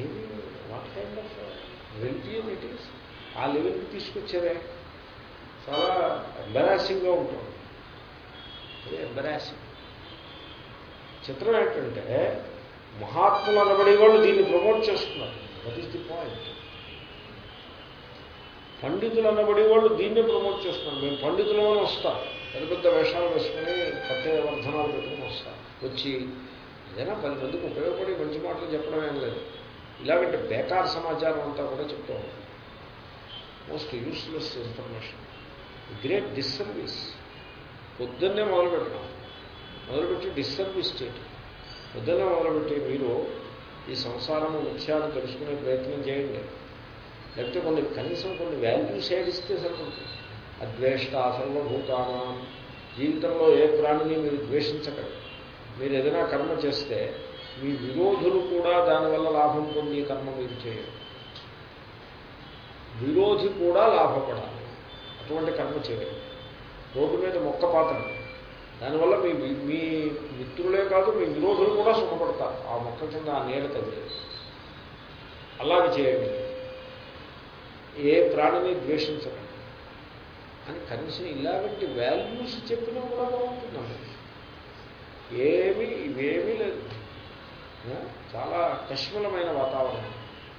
ఏమి what kind of religion it is ఆ లెవెల్కి తీసుకొచ్చారే. చాలా ఎంబరాసింగ్గా ఉంటుంది. అది ఎంబరాసింగ్ చిత్రం ఏంటంటే మహాత్ములు అనబడే వాళ్ళు దీన్ని ప్రమోట్ చేస్తున్నారు. దట్ ఈస్ ది పాయింట్ పండితులు అనబడే వాళ్ళు దీన్నే ప్రమోట్ చేస్తున్నారు. మేము పండితులమని వస్తాం. పెద్ద పెద్ద వేషాలు వేసుకుని పెద్ద వర్ధనాలు పెట్టుకుని వస్తాం. వచ్చి ఏదైనా పది మందికి ఉపయోగపడి మంచి మాటలు చెప్పడం ఏం లేదు. ఇలాగంటే బేకార్ సమాచారం అంతా కూడా చెప్తూ ఉంటాం most useless information great disservice పొద్దున్నే మొదలుపెట్టడం. మొదలుపెట్టి డిస్సర్వీస్ చేయటం. పొద్దున్నే మొదలుపెట్టి మీరు ఈ సంసారము ముఖ్యాన్ని తెలుసుకునే ప్రయత్నం చేయండి. లేకపోతే కొన్ని కనీసం కొన్ని వాల్యూస్ ఏడిస్తే సరిపడుతుంది అద్వేష్ట సర్వభూతానం. జీవితంలో ఏ ప్రాణిని మీరు ద్వేషించకండి. మీరు ఏదైనా కర్మ చేస్తే మీ విరోధులు కూడా దానివల్ల లాభం పొంది కర్మ మీరు చేయరు. విరోధి కూడా లాభపడాలి. అటువంటి కర్మ చేయరు. రోడ్డు మీద మొక్క పాతండి. దానివల్ల మీ మీ మిత్రులే కాదు మీ విరోధులు కూడా సుఖపడతారు. ఆ మొక్క కింద ఆ నీడ తగిలి అలాగే చేయండి. ఏ ప్రాణిని ద్వేషించకండి. అని కనీసం ఇలాంటి వాల్యూస్ చెప్పినా కూడా బాగుంటుందండి ఏమీ ఇవేమీ లేదు. చాలా కష్మలమైన వాతావరణం.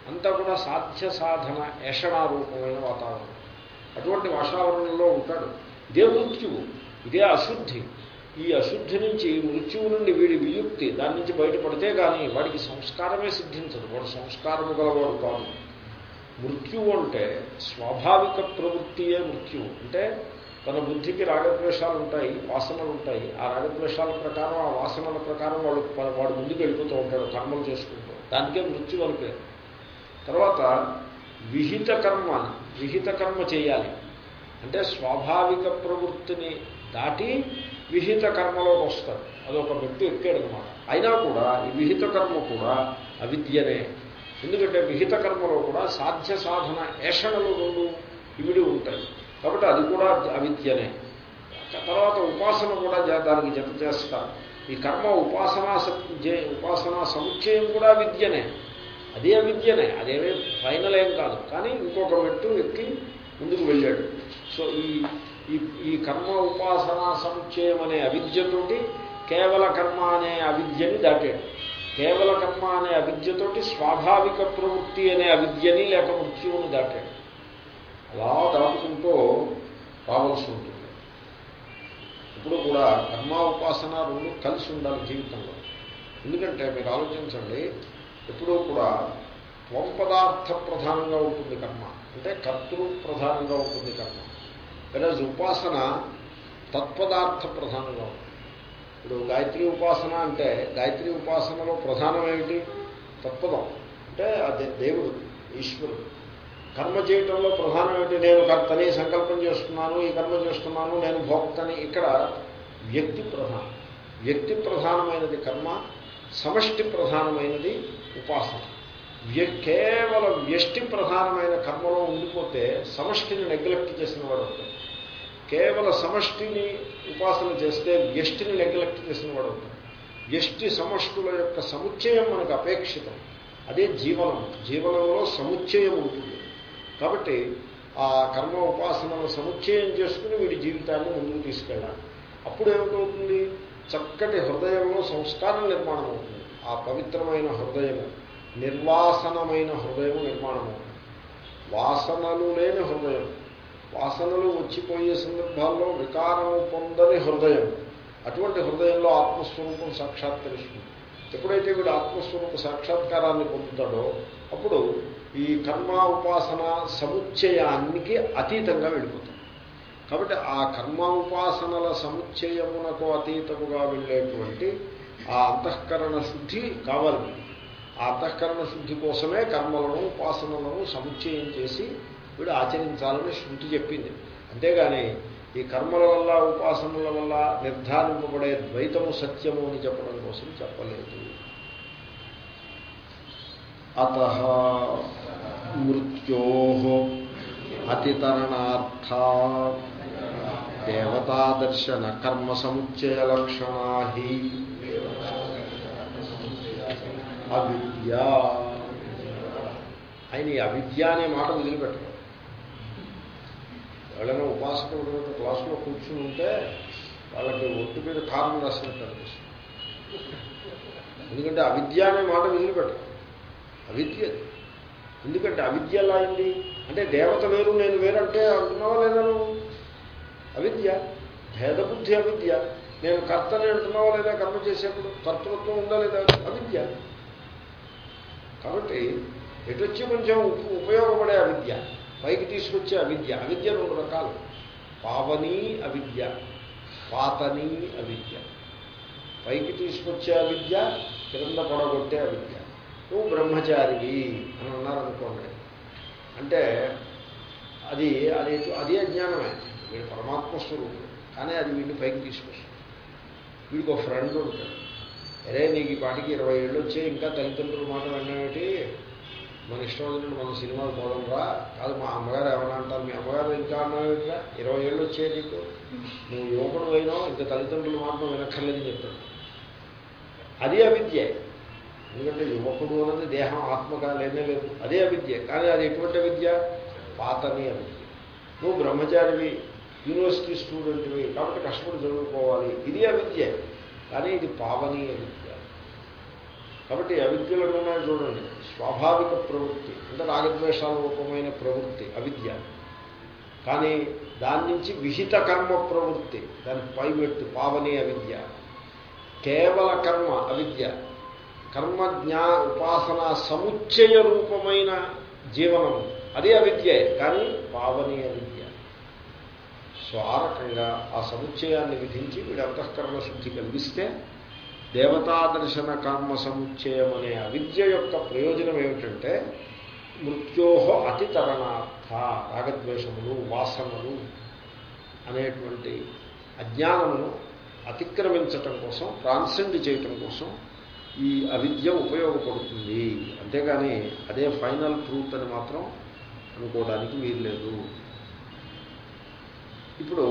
అంతా కూడా సాధ్య సాధన ఏషణారూపమైన వాతావరణం. అటువంటి వాతావరణంలో ఉంటాడు. ఇదే మృత్యువు. ఇదే అశుద్ధి. ఈ అశుద్ధి నుంచి మృత్యువు నుండి వీడి వియుక్తి దాని నుంచి బయటపడితే కానీ వాడికి సంస్కారమే సిద్ధించదు. వాడు సంస్కారము గలవాడు కాదు. మృత్యువు అంటే స్వాభావిక ప్రవృత్తియే మృత్యువు. అంటే తన బుద్ధికి రాగద్వేషాలు ఉంటాయి వాసనలు ఉంటాయి. ఆ రాగద్వేషాల ప్రకారం ఆ వాసనల ప్రకారం వాడు వాడు ముందుకు వెళ్ళిపోతూ ఉంటాడు కర్మలు చేసుకుంటూ. దానికే మృత్యు అని పేరు. తర్వాత విహిత కర్మ విహిత కర్మ చేయాలి. అంటే స్వాభావిక ప్రవృత్తిని దాటి విహిత కర్మలోకి వస్తాడు. అదొక మెట్టు ఎక్కాడు అనమాట అయినా కూడా ఈ విహిత కర్మ కూడా అవిద్యనే. ఎందుకంటే విహిత కర్మలో కూడా సాధ్య సాధన ఏషణలు రెండు ఇవిడి ఉంటాయి. కాబట్టి అది కూడా అవిద్యనే. తర్వాత ఉపాసన కూడా దానికి జత చేస్తారు ఈ కర్మ ఉపాసనా ఉపాసనా సముచ్చయం కూడా విద్యనే అదే అవిద్యనే అదేమే ఫైనల్ ఏం కాదు. కానీ ఇంకొక మెట్టు ఎక్కి ముందుకు వెళ్ళాడు. సో ఈ ఈ ఈ కర్మ ఉపాసనా సముచ్చయం అనే అవిద్యతోటి కేవల కర్మ అనే అవిద్యని దాటాడు. కేవల కర్మ అనే అవిద్యతోటి స్వాభావిక ప్రవృత్తి అనే అవిద్యని లేక మృత్యువుని దాటాడు. అలా దాటుకుంటూ రావాల్సి ఉంటుంది. ఇప్పుడు కూడా కర్మ ఉపాసన రెండు కలిసి ఉండాలి జీవితంలో. ఎందుకంటే మీరు ఆలోచించండి ఎప్పుడూ కూడా త్వం పదార్థ ప్రధానంగా ఉంటుంది కర్మ. అంటే కర్తృ ప్రధానంగా ఉంటుంది కర్మ. వెరాజ్ ఉపాసన తత్పదార్థ ప్రధానంగా ఉంటుంది. ఇప్పుడు గాయత్రి ఉపాసన అంటే గాయత్రి ఉపాసనలో ప్రధానం ఏమిటి తత్పదం. అంటే అది దేవుడు ఈశ్వరుడు. కర్మ చేయటంలో ప్రధానం నేను కర్తని సంకల్పం చేస్తున్నాను ఈ కర్మ చేస్తున్నాను నేను భోక్తని. ఇక్కడ వ్యక్తి ప్రధానం. వ్యక్తి ప్రధానమైనది కర్మ సమష్టి ప్రధానమైనది ఉపాసన. వ్య కేవలం వ్యష్టి ప్రధానమైన కర్మలో ఉండిపోతే సమష్టిని నెగ్లెక్ట్ చేసిన వాడు అవుతాడు. కేవల సమష్టిని ఉపాసన చేస్తే వ్యష్టిని నెగ్లెక్ట్ చేసిన వాడు అవుతాడు. వ్యష్టి సమష్టుల యొక్క సముచ్చయం మనకు అపేక్షితం. అదే జీవనం. జీవనంలో సముచ్చయం ఉంటుంది. కాబట్టి ఆ కర్మ ఉపాసనను సముచ్చయం చేసుకుని వీడి జీవితాన్ని ముందుకు తీసుకెళ్ళాలి. అప్పుడు ఏమిటవుతుంది చక్కటి హృదయంలో సంస్కారం నిర్మాణం అవుతుంది ఆ పవిత్రమైన హృదయము నిర్వాసనమైన హృదయము నిర్మాణం అవుతుంది వాసనలు లేని హృదయం వాసనలు వచ్చిపోయే సందర్భాల్లో వికారము పొందని హృదయం అటువంటి హృదయంలో ఆత్మస్వరూపం సాక్షాత్కరిస్తుంది. ఎప్పుడైతే వీడు ఆత్మస్వరూప సాక్షాత్కారాన్ని పొందుతాడో అప్పుడు ఈ కర్మ ఉపాసన సముచ్చయానికి అతీతంగా వెళ్ళిపోతుంది. కాబట్టి ఆ కర్మ ఉపాసనల సముచ్చయమునకు అతీతముగా వెళ్ళేటువంటి ఆ అంతఃకరణ శుద్ధి కావాలి. ఆ అంతఃకరణ శుద్ధి కోసమే కర్మలను ఉపాసనలను సముచ్చయం చేసి వీడు ఆచరించాలని శృతి చెప్పింది. అంతేగాని ఈ కర్మల వల్ల ఉపాసనల వల్ల నిర్ధారింపబడే ద్వైతము సత్యము అని చెప్పడం కోసం చెప్పలేదు. అత మృత్యో అతితరణార్థ దేవతాదర్శన కర్మ సముచ్చయ లక్షణా అవిద్య ఆయన ఈ అవిద్య అనే మాట వదిలిపెట్టడం ఎవరైనా ఉపాసకులు క్లాసులో కూర్చుని ఉంటే వాళ్ళకి ఒట్టు మీద కారణం రాసినట్టు అనిపిస్తుంది. ఎందుకంటే అవిద్య అనే మాట వదిలిపెట్టడం అవిద్య అది. ఎందుకంటే అవిద్య ఎలా అయింది అంటే దేవత వేరు నేను వేరంటే అంటున్నావా లేదా నువ్వు? అవిద్య భేదబుద్ధి అవిద్య. నేను కర్తని అంటున్నావా లేదా కర్మ చేసేప్పుడు? కర్తృత్వం ఉందా లేదా? అవిద్య. కాబట్టి ఎటొచ్చి కొంచెం ఉపయోగపడే అవిద్య. పైకి తీసుకొచ్చే అవిద్య. అవిద్య రెండు రకాలు. పావని అవిద్య పాతని అవిద్య. పైకి తీసుకొచ్చే అవిద్య క్రింద పడగొట్టే అవిద్య. నువ్వు బ్రహ్మచారివి అని అన్నారనుకోండి. అంటే అది అది అదే అజ్ఞానమే వీడు పరమాత్మ స్వరూపుడు. కానీ అది వీడిని పైకి తీసుకొస్తుంది. వీడికి ఒక ఫ్రెండ్ ఉంటాడు. అరే నీకు ఈ పాటికి ఇరవై ఏళ్ళు వచ్చే ఇంకా తల్లిదండ్రుల మాట విన్నామేంటి మన ఇష్టం వచ్చినట్టు మన సినిమాలు పోదాం కాదు మా అమ్మగారు ఏమన్నా అంటారు? మీ అమ్మగారు ఇంకా అన్నావుగా ఇరవై ఏళ్ళు వచ్చాయి నీకు. నువ్వు యువకుడు అయినావు ఇంకా తల్లిదండ్రులు మాట వినక్కర్లేదని చెప్పాడు అది అవిద్య. ఎందుకంటే యువకుడు అన్నది దేహం ఆత్మగా లేనే లేదు. అదే అవిద్య. కానీ అది ఎటువంటి అవిద్య? పాతని అవిద్య. నువ్వు బ్రహ్మచారివి యూనివర్సిటీ స్టూడెంట్వి కాబట్టి కష్టపడి చదువుకోవాలి. ఇది అవిద్య. కానీ ఇది పావని అవిద్య. కాబట్టి అవిద్యలు ఉన్నాయి చూడండి. స్వాభావిక ప్రవృత్తి. అంటే రాగద్వేషాల రూపమైన ప్రవృత్తి అవిద్య. కానీ దాని నుంచి విహిత కర్మ ప్రవృత్తి. దాని పైమెట్టు పావని అవిద్య. కేవల కర్మ అవిద్య. కర్మజ్ఞా ఉపాసన సముచ్చయ రూపమైన జీవనము. అదే అవిద్యే కానీ పావని అవిద్య సో ఆ రకంగా ఆ సముచ్చయాన్ని విధించి వీడి అంతఃకరణ శుద్ధి కలిగిస్తే దేవతాదర్శన కర్మ సముచ్చయం అనే అవిద్య యొక్క ప్రయోజనం ఏమిటంటే మృత్యోహ అతితరణార్థ రాగద్వేషములు వాసనలు అనేటువంటి అజ్ఞానమును అతిక్రమించటం కోసం ట్రాన్సెండ్ చేయటం కోసం ఈ అవిద్య ఉపయోగపడుతుంది. అంతేగాని అదే ఫైనల్ ట్రూత్ అని మాత్రం అనుకోవడానికి వీల్లేదు. ఇప్పుడు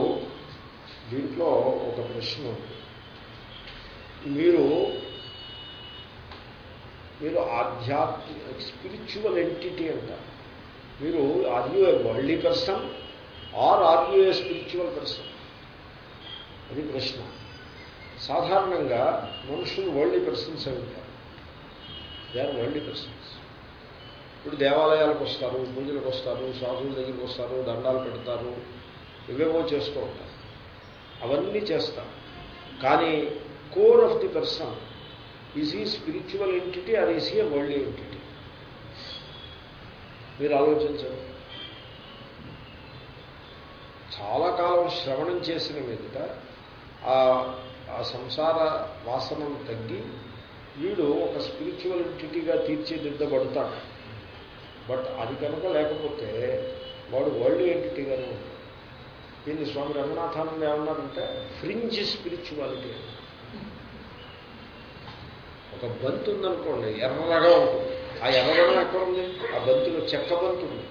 దీంట్లో ఒక ప్రశ్న ఉంది. మీరు మీరు ఆధ్యాత్మిక స్పిరిచువల్ ఎంటిటీ అంటారు మీరు are you a worldly person or are you a spiritual person అది ప్రశ్న. సాధారణంగా మనుషులు వరల్డీ పర్సన్స్ ఉంటారు. దే ఆర్ వరల్డీ పర్సన్స్ ఇప్పుడు దేవాలయాలకు వస్తారు పూజలకు వస్తారు సాధువుల దగ్గరికి వస్తారు దండాలు పెడతారు ఇవేవో చేస్తూ ఉంటారు అవన్నీ చేస్తారు కానీ core of the person is ఈ spiritual entity or is a world entity మీరు ఆలోచించండి. చాలా కాలం శ్రవణం చేసిన మీదట ఆ సంసార వాసనను తగ్గి వీడు ఒక స్పిరిచువల్ ఎంటిటీగా తీర్చిదిద్దబడతాడు. బట్ అది కనుక లేకపోతే వాడు వరల్డ్ ఎంటిటీగానే ఉంటాడు. దీన్ని స్వామి రంగనాథానంద ఏమన్నారంటే ఫ్రింజ్ స్పిరిచువాలిటీ ఒక బంతు ఉందనుకోండి ఎర్రగా ఉంటుంది. ఆ ఎర్రదనం ఎక్కడ ఉంది? ఆ బంతులో చెక్క బంతు ఉంది.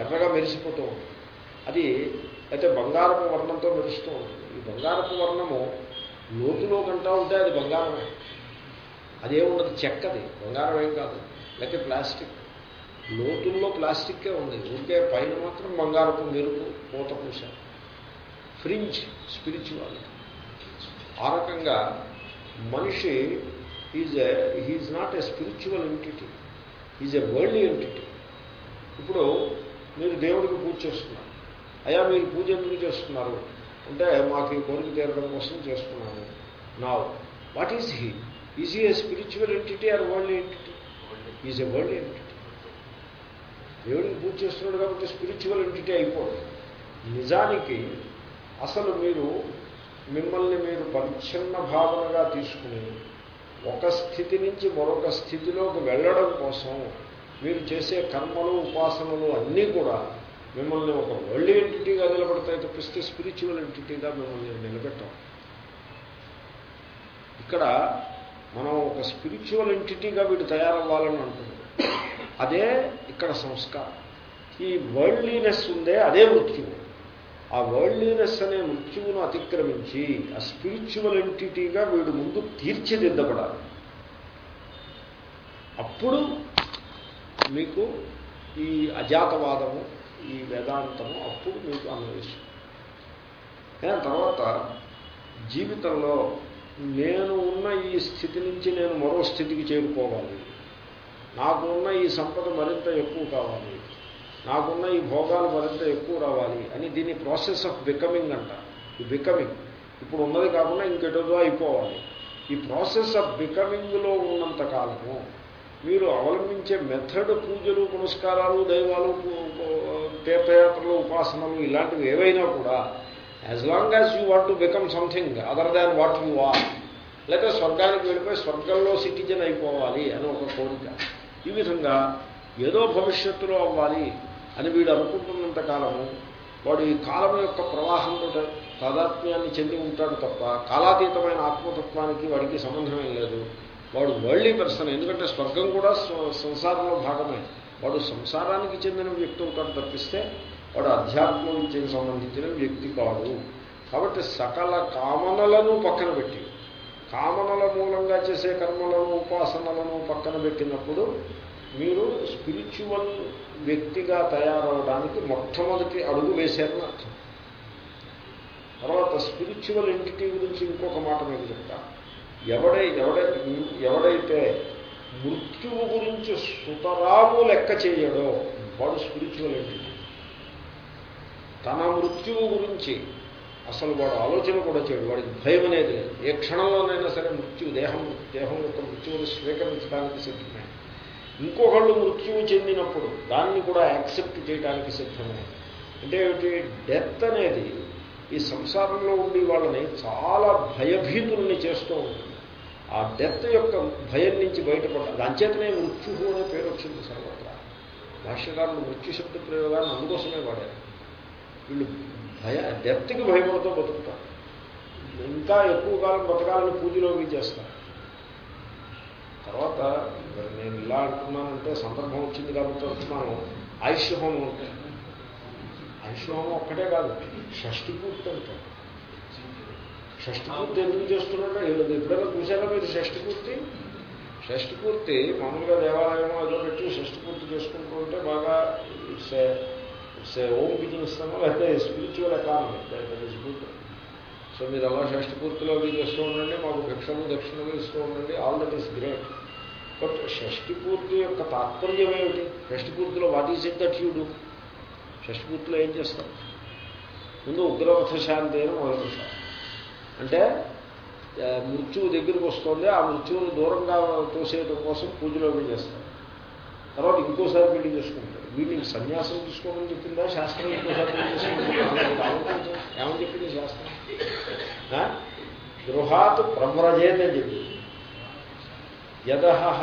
ఎర్రగా మెరిసిపోతూ ఉంటుంది. అది అయితే బంగారపు వర్ణంతో మెరుస్తూ ఉంటుంది. ఈ బంగారపు వర్ణము లోతులో కంటా ఉంటే అది బంగారమే. అదేమున్నది చెక్కది. బంగారం ఏం కాదు. లేకపోతే ప్లాస్టిక్. లోతుల్లో ప్లాస్టిక్కే ఉంది. ఊరికే పైన మాత్రం బంగారపు మెరుపు పూత పూస. ఫ్రింజ్ స్పిరిచువాలిటీ ఆ రకంగా మనిషి is he's not a spiritual entity. Is a world entity. ఇప్పుడు మీరు దేవుడికి పూజ చేస్తున్నారు. అయ్యా మీరు పూజ ఎందుకు చేస్తున్నారు? అంటే మాకు ఈ కోరిక తీరడం కోసం చేసుకున్నాను నా what is he is a spiritual entity or world entity is a world entity దేవుడిని పూజ చేస్తున్నాడు కాబట్టి స్పిరిచువల్ ఎంటిటీ అయిపోదు. నిజానికి అసలు మీరు మిమ్మల్ని మీరు పరిచ్ఛిన్న భావనగా తీసుకుని ఒక స్థితి నుంచి మరొక స్థితిలోకి వెళ్ళడం కోసం మీరు చేసే కర్మలు ఉపాసనలు అన్నీ కూడా మిమ్మల్ని ఒక వరల్డ్ ఎంటిటీగా నిలబడతాయి తప్పిస్తే స్పిరిచువల్ ఎంటిటీగా మిమ్మల్ని నిలబెట్టాం. ఇక్కడ మనం ఒక స్పిరిచువల్ ఎంటిటీగా వీడు తయారవ్వాలని అంటున్నాం అదే ఇక్కడ సంస్కారం. ఈ వరల్డ్లీనెస్ ఉందే అదే మృత్యువు. ఆ వరల్డ్లీనెస్ అనే మృత్యువును అతిక్రమించి ఆ స్పిరిచువల్ ఎంటిటీగా వీడు ముందు తీర్చిదిద్దపడాలి అప్పుడు మీకు ఈ అజాతవాదము ఈ వేదాంతము అప్పుడు మీకు అన్వయిస్తుంది దాని తర్వాత జీవితంలో నేను ఉన్న ఈ స్థితి నుంచి నేను మరో స్థితికి చేరుకోవాలి. నాకు ఉన్న ఈ సంపద మరింత ఎక్కువ కావాలి. నాకున్న ఈ భోగాలు మరింత ఎక్కువ రావాలి అని దీన్ని ప్రాసెస్ ఆఫ్ బికమింగ్ అంట. ఈ బికమింగ్ ఇప్పుడు ఉన్నది కాకుండా ఇంకెటో అయిపోవాలి. ఈ ప్రాసెస్ ఆఫ్ బికమింగ్లో ఉన్నంత కాలము మీరు అవలంబించే మెథడ్ పూజలు పునస్కారాలు దైవాలు తీర్థయాత్రలు ఉపాసనలు ఇలాంటివి ఏవైనా కూడా as long as you want to become something other than what you are లేకపోతే స్వర్గానికి వెళ్ళిపోయి స్వర్గంలో సిటిజన్ అయిపోవాలి అని ఒక కోరిక. ఈ విధంగా ఏదో భవిష్యత్తులో అవ్వాలి అని వీడు అనుకుంటున్నంత కాలము వాడు ఈ కాలం యొక్క ప్రవాహంతో తాదాత్మ్యాన్ని చెంది ఉంటాడు తప్ప కాలాతీతమైన ఆత్మతత్వానికి వాడికి సంబంధమే లేదు. వాడు వరల్డీ పర్సన్ ఎందుకంటే స్వర్గం కూడా సంసారంలో భాగమే. వాడు సంసారానికి చెందిన వ్యక్తి అవుతాడు తప్పిస్తే వాడు అధ్యాత్మ విద్యకు సంబంధించిన వ్యక్తి కాడు. కాబట్టి సకల కామనలను పక్కన పెట్టి కామనల మూలంగా చేసే కర్మలను ఉపాసనలను పక్కన పెట్టినప్పుడు మీరు స్పిరిచువల్ వ్యక్తిగా తయారవడానికి మొట్టమొదటి అడుగు వేశారని అర్థం. తర్వాత స్పిరిచువల్ ఎంటిటీ గురించి ఇంకొక మాట మీకు చెప్తాను ఎవడై ఎవడై ఎవడైతే మృత్యువు గురించి సుతరాము లెక్క చేయడో వాడు స్పిరిచువల్ ఎంటిటీ తన మృత్యువు గురించి అసలు వాడు ఆలోచన కూడా చేయడు. వాడికి భయం అనేది లేదు. ఏ క్షణంలోనైనా సరే మృత్యు దేహం దేహం యొక్క మృత్యువుని స్వీకరించడానికి సిద్ధమే. ఇంకొకళ్ళు మృత్యువు చెందినప్పుడు దాన్ని కూడా యాక్సెప్ట్ చేయడానికి సిద్ధమే. అంటే ఏమిటి? డెత్ అనేది ఈ సంసారంలో ఉండి వాళ్ళని చాలా భయభీతుల్ని చేస్తూ ఉంటుంది. ఆ డెత్ యొక్క భయం నుంచి బయటపడాలి అంచేతనే మృత్యు అనే పేరు వచ్చింది సర్వత్ర భాష్యకారులు మృత్యు శబ్ద ప్రయోగాన్ని అందుకోసమే వాడారు. వీళ్ళు భయ డెత్కి భయపడుతూ బతుకుతారు. ఇంకా ఎక్కువ కాలం బతకాలని పూజలోకి చేస్తారు తర్వాత నేను ఇలా అంటున్నానంటే సందర్భం వచ్చింది కాబట్టి అంటున్నాను. ఆయుష్ హోమం ఉంటాయి ఆయుష్ హోమం ఒక్కటే కాదు షష్టి పూర్తి అంటే షష్టిపూర్తి ఎందుకు చేస్తున్నాడో? ఏదో ఎప్పుడైనా చూసారా మీరు షష్టి పూర్తి మామూలుగా దేవాలయం ఏదో పెట్టి షష్టిపూర్తి చేసుకుంటూ ఉంటే బాగా ఇట్స్ ఇట్స్ ఓం బిజినెస్ అన్న లేకపోతే spiritual economy is good so మీరు అలా షష్టిపూర్తిలో అవి చేస్తూ ఉండండి మాకు భిక్షలు దక్షిణలు ఇస్తూ ఉండండి all that is great but షష్టి పూర్తి యొక్క తాత్పర్యం ఏమిటి? షష్టి పూర్తిలో what is it that you do ఏం చేస్తాం ముందు ఉగ్రవథ శాంతి అని మొదలుపెట్టాం అంటే మృత్యువు దగ్గరికి వస్తుంది ఆ మృత్యువుని దూరంగా తోసేయడం కోసం పూజలో అవి చేస్తారు. తర్వాత ఇంకోసారి పెళ్ళి చేసుకుంటారు. వీటిని సన్యాసం తీసుకోమని చెప్పిందా? శాస్త్రం ఇంకోసారి పెళ్ళి చేసుకుంటారు ఏమని చెప్పింది శాస్త్రం? ఆ? గృహాత్ ప్రవ్రజేత్ అని చెప్పింది. యదహ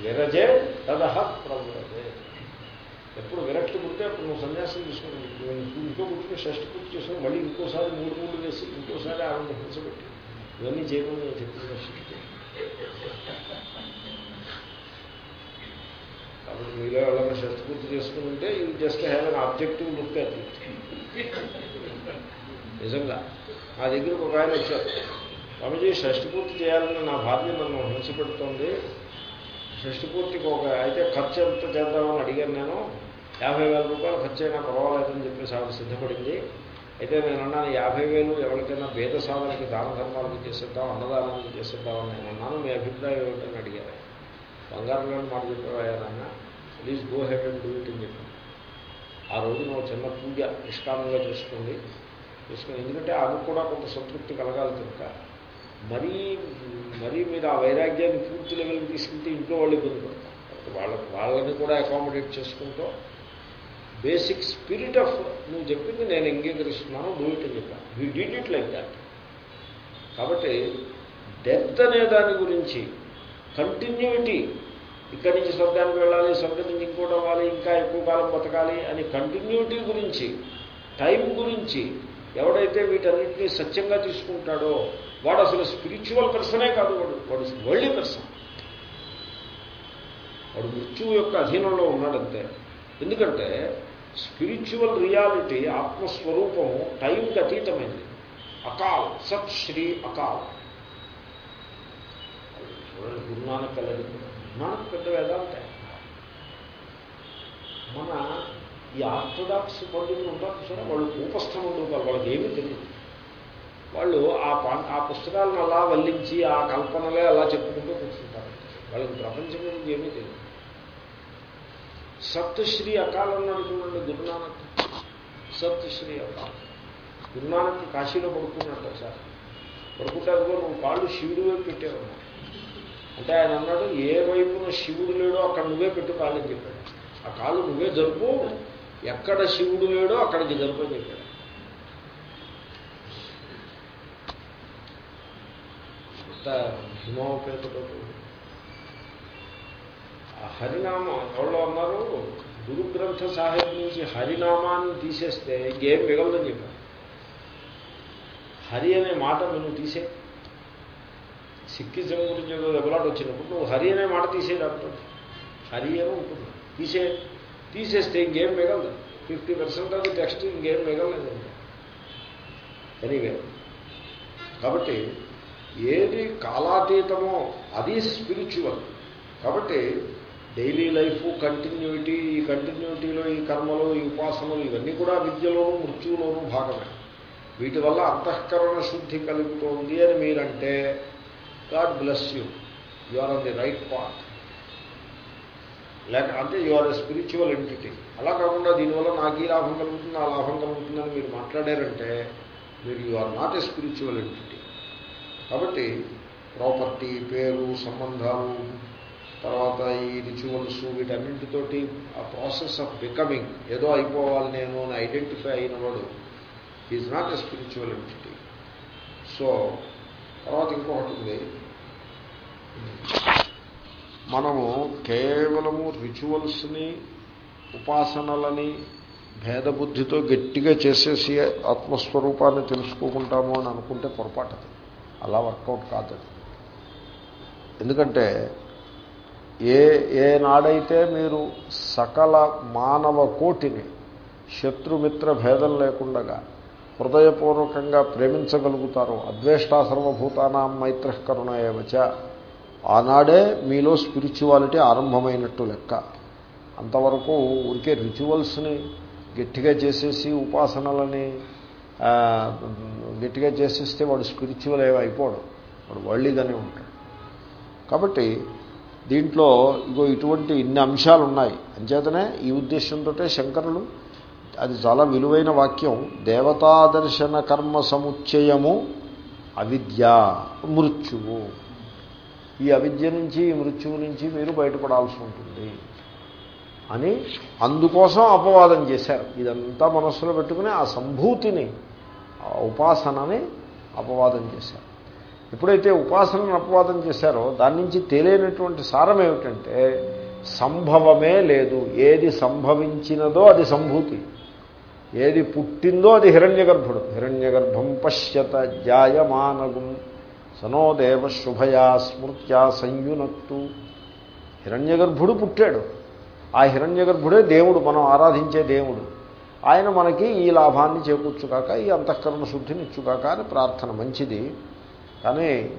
విరజే తదహ ప్రవ్రజే ఎప్పుడు విరక్తి పుడితే అప్పుడు నువ్వు సన్యాసం తీసుకుని ఇంకో పుట్టిన షష్టి పూర్తి చేసుకుని మళ్ళీ ఇంకోసారి మూడు మూడు వేసి ఇంకోసారి ఆవిడ హింసపెట్టి. ఇవన్నీ చేయకుండా నేను చెప్పింది షష్టి కాబట్టి మీలో ఎవరైనా షష్టి పూర్తి చేసుకుంటే ఇది just have an objective look అది నిజంగా. నా దగ్గరకు ఒక ఆయన వచ్చారు. స్వామిజీ షష్టి పూర్తి చేయాలని నా భార్య నన్ను హింస పెడుతోంది. షష్టి పూర్తికి ఒక అయితే ఖర్చు ఎంత చేద్దామని అడిగాను నేను. యాభై వేల రూపాయలు ఖర్చు అయినా పర్వాలేదని చెప్పేసి ఆవిడ సిద్ధపడింది. అయితే నేను అన్నాను యాభై వేలు ఎవరికైనా భేద సాధనకి దాన ధర్మాలకు చేసేద్దాం అన్నదానానికి చేసేద్దామని నేను అన్నాను. మీ అభిప్రాయం ఏమిటని అడిగాను బంగారం గారిని మాట చెప్పాయన please go ahead and do it అని చెప్పాను. ఆ రోజు నువ్వు చిన్న పూజ నిష్కామంగా చేసుకుంది చేసుకుని ఎందుకంటే అది కూడా కొంత సంతృప్తి కలగాలి కనుక. మరీ మరీ మీరు ఆ వైరాగ్యాన్ని పూర్తి లెవెల్కి తీసుకుంటే ఇంట్లో వాళ్ళు ఇబ్బంది పడతారు. వాళ్ళ వాళ్ళని కూడా అకామిడేట్ చేసుకుంటూ బేసిక్ స్పిరిట్ ఆఫ్ నువ్వు చెప్పింది నేను అంగీకరిస్తున్నాను డూ ఇట్ అని చెప్పాను you did it like that కాబట్టి డెత్ అనే దాని గురించి కంటిన్యూటీ ఇక్కడి నుంచి స్వర్గానికి వెళ్ళాలి స్వర్గం నుంచి ఇంకోటి అవ్వాలి ఇంకా ఎక్కువ కాలం బతకాలి అని కంటిన్యూటీ గురించి టైం గురించి ఎవడైతే వీటన్నిటినీ సత్యంగా తీసుకుంటాడో వాడు అసలు స్పిరిచువల్ పర్సనే కాదు వాడు. వాడు వరల్డ్ పర్సన్ వాడు మృత్యువు యొక్క అధీనంలో ఉన్నాడంతే. ఎందుకంటే స్పిరిచువల్ రియాలిటీ ఆత్మస్వరూపము టైంకి అతీతమైంది. అకాల్ సత్ శ్రీ అకాల్. గురునానక్ వెళ్ళదు గురునానక్ పెద్ద వేదాంతే. మన ఈ ఆర్థడాక్స్ పండితులు ఉంటారు చూసారా? వాళ్ళు కూపస్థం ఉంటారు వాళ్ళకి ఏమీ తెలియదు. వాళ్ళు ఆ పా- ఆ పుస్తకాలను అలా వల్లించి ఆ కల్పనలే అలా చెప్పుకుంటూ కూర్చుంటారు. వాళ్ళకి ప్రపంచం గురించి ఏమీ తెలియదు. సప్తశ్రీ అకాల్ అన్నాడు చూడండి గురునానక్. సప్తశ్రీ అకాల్. గురునానక్ కాశీలో పడుకున్నట్టు సార్. పడుకుంటే అదిగో నువ్వు కాళ్ళు శివుడు వైపు పెట్టావు అంటే ఆయన అన్నాడు ఏ వైపున శివుడు లేడో అక్కడ నువ్వే పెట్టు కాళ్ళని చెప్పాడు. ఆ కాళ్ళు నువ్వే జరుపు. ఎక్కడ శివుడు లేడో అక్కడికి జరుపని చెప్పాడు. అంత హిమోపేతతో హరినామం ఎవరో అన్నారు? గురు గ్రంథ సాహిబ్ నుంచి హరినామాన్ని తీసేస్తే ఇంకేం మిగలదని చెప్పారు. హరి అనే మాట నువ్వు తీసే. సిక్కిజం గురించి ఏదో దెబ్బలాట వచ్చినప్పుడు నువ్వు హరి అనే మాట తీసేయడంతో హరి అని ఉంటుంది తీసే. తీసేస్తే ఇంకేం మిగలదు. ఫిఫ్టీ పర్సెంట్ ఆఫ్ టెక్స్ట్ ఇంకేం మిగలలేదు ఎనీవే. కాబట్టి ఏది కాలాతీతమో అది స్పిరిచువల్. కాబట్టి డైలీ లైఫ్ కంటిన్యూటీ ఈ కంటిన్యూటీలో ఈ కర్మలు ఈ ఉపాసనలు ఇవన్నీ కూడా విద్యలోనూ మృత్యువులోనూ భాగమే. వీటి వల్ల అంతఃకరణ శుద్ధి కలుగుతోంది అని మీరంటే God bless you. You are on the right path. లేక అంటే you are a spiritual entity. అలా కాకుండా దీనివల్ల నాకు ఈ లాభం కలుగుతుంది ఆ లాభం కలుగుతుందని మీరు మాట్లాడారంటే మీరు you are not a spiritual entity. కాబట్టి ప్రాపర్టీ పేరు సంబంధాలు తర్వాత ఈ రిచువల్స్ వీటన్నింటితోటి ఆ ప్రాసెస్ ఆఫ్ బికమింగ్ ఏదో అయిపోవాలి నేను అని ఐడెంటిఫై అయిన వాడు is not a spiritual entity so తర్వాత ఇంకొకటి ఉంది. మనము కేవలము రిచువల్స్ని ఉపాసనలని భేదబుద్ధితో గట్టిగా చేసేసి ఆత్మస్వరూపాన్ని తెలుసుకోకుంటాము అని అనుకుంటే పొరపాటు అలా వర్కౌట్ కాదు ఎందుకంటే ఏ ఏనాడైతే మీరు సకల మానవ కోటిని శత్రుమిత్ర భేదం లేకుండగా హృదయపూర్వకంగా ప్రేమించగలుగుతారో అద్వేష్టా సర్వభూతానాం మైత్ర కరుణ ఏవచ ఆనాడే మీలో స్పిరిచువాలిటీ ఆరంభమైనట్టు లెక్క. అంతవరకు ఊరికే రిచువల్స్ని గట్టిగా చేసేసి ఉపాసనలని గట్టిగా చేసేస్తే వాడు స్పిరిచువల్ ఏమి వాడు వరల్డ్లీగానే ఉంటాడు. కాబట్టి దీంట్లో ఇగో ఇటువంటి ఇన్ని అంశాలు ఉన్నాయి అంచేతనే ఈ ఉద్దేశంతో శంకరులు అది చాలా విలువైన వాక్యం. దేవతాదర్శన కర్మ సముచ్చయము అవిద్య మృత్యువు. ఈ అవిద్య నుంచి ఈ మృత్యువు నుంచి మీరు బయటపడాల్సి ఉంటుంది అని అందుకోసం అపవాదం చేశారు. ఇదంతా మనస్సులో పెట్టుకుని ఆ సంభూతిని ఆ ఉపాసనని అపవాదం చేశారు. ఎప్పుడైతే ఉపాసనను అపవాదం చేశారో దాని నుంచి తేలేనటువంటి సారం ఏమిటంటే సంభవమే లేదు. ఏది సంభవించినదో అది సంభూతి. ఏది పుట్టిందో అది హిరణ్యగర్భుడు. హిరణ్యగర్భం పశ్యత జాయమానగుం సనోదేవ శుభయా స్మృత్యా సంయునత్తు. హిరణ్యగర్భుడు పుట్టాడు. ఆ హిరణ్యగర్భుడే దేవుడు మనం ఆరాధించే దేవుడు. ఆయన మనకి ఈ లాభాన్ని చేకూర్చుకాక ఈ అంతఃకరణ శుద్ధిని ఇచ్చుకాక అని ప్రార్థన. మంచిది. కానీ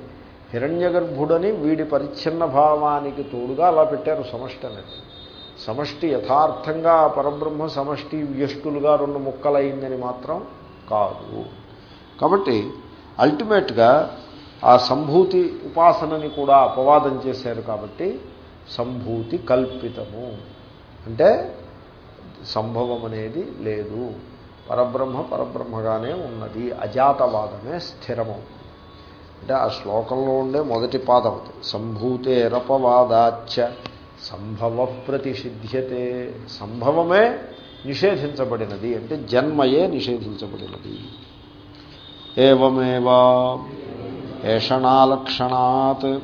హిరణ్యగర్భుడని వీడి పరిచ్ఛిన్న భావానికి తోడుగా అలా పెట్టారు సమష్టి అనేది సమష్టి యథార్థంగా ఆ పరబ్రహ్మ సమష్టి వ్యష్టులుగా రెండు ముక్కలైందని మాత్రం కాదు. కాబట్టి అల్టిమేట్గా ఆ సంభూతి ఉపాసనని కూడా అపవాదం చేశారు కాబట్టి సంభూతి కల్పితము. అంటే సంభవం అనేది లేదు. పరబ్రహ్మ పరబ్రహ్మగానే ఉన్నది. అజాతవాదమే స్థిరమవుతుంది. అంటే ఆ శ్లోకంలో ఉండే మొదటి పాదం అది. సంభూతేరపవాదాచ సంభవ ప్రతిషిధ్యతే. సంభవమే నిషేధించబడినది అంటే జన్మయే నిషేధించబడినది. ఏమేవా ఏషణాలక్షణాత్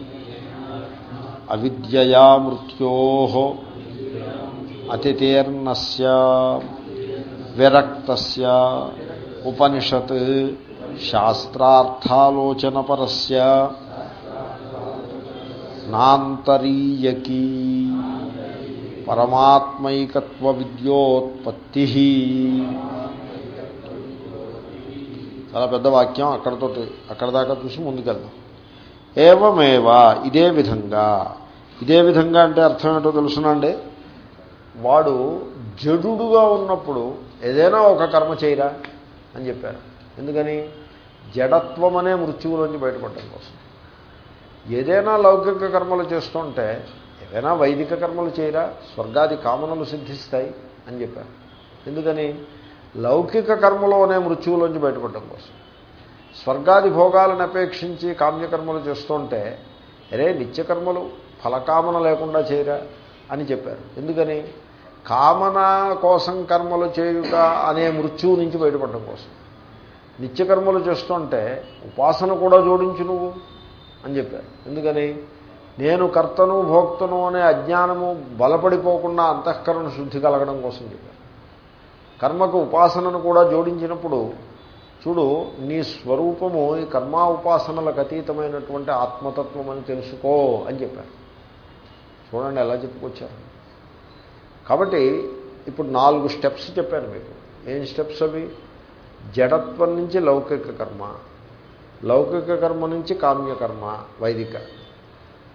అవిద్యయా మృత్యో అతితీర్ణస్ విరక్త ఉపనిషత్ శాస్త్రార్థాలోచనపరస్య నాంతరీయకీ పరమాత్మైకత్వ విద్యోత్పత్తి చాలా పెద్ద వాక్యం అక్కడతోటి అక్కడ దాకా చూసి ముందుకెళ్దాం. ఏవమేవా ఇదే విధంగా. ఇదే విధంగా అంటే అర్థం ఏంటో తెలుసునండి? వాడు జడుగా ఉన్నప్పుడు ఏదైనా ఒక కర్మ చేయరా అని చెప్పారు. ఎందుకని? జడత్వం అనే మృత్యువులోంచి బయటపడడం కోసం. ఏదైనా లౌకిక కర్మలు చేస్తుంటే ఏదైనా వైదిక కర్మలు చేయరా స్వర్గాది కామనలు సిద్ధిస్తాయి అని చెప్పారు. ఎందుకని? లౌకిక కర్మలో అనే మృత్యువులోంచి బయటపడడం కోసం. స్వర్గాది భోగాలను అపేక్షించి కామ్యకర్మలు చేస్తుంటే అరే నిత్యకర్మలు ఫలకామన లేకుండా చేయరా అని చెప్పారు. ఎందుకని? కామన కోసం కర్మలు చేయుట అనే మృత్యువు నుంచి బయటపడడం కోసం. నిత్యకర్మలు చేస్తుంటే ఉపాసన కూడా జోడించు నువ్వు అని చెప్పారు. ఎందుకని? నేను కర్తను భోక్తను అనే అజ్ఞానము బలపడిపోకుండా అంతఃకరణ శుద్ధి కలగడం కోసం చెప్పారు. కర్మకు ఉపాసనను కూడా జోడించినప్పుడు చూడు నీ స్వరూపము ఈ కర్మా ఉపాసనలకు అతీతమైనటువంటి ఆత్మతత్వం అని తెలుసుకో అని చెప్పారు. చూడండి ఎలా చెప్పుకొచ్చారు. కాబట్టి ఇప్పుడు నాలుగు స్టెప్స్ చెప్పాను మీకు. ఏం స్టెప్స్ అవి? జడత్వం నుంచి లౌకిక కర్మ లౌకిక కర్మ నుంచి కామ్యకర్మ వైదిక.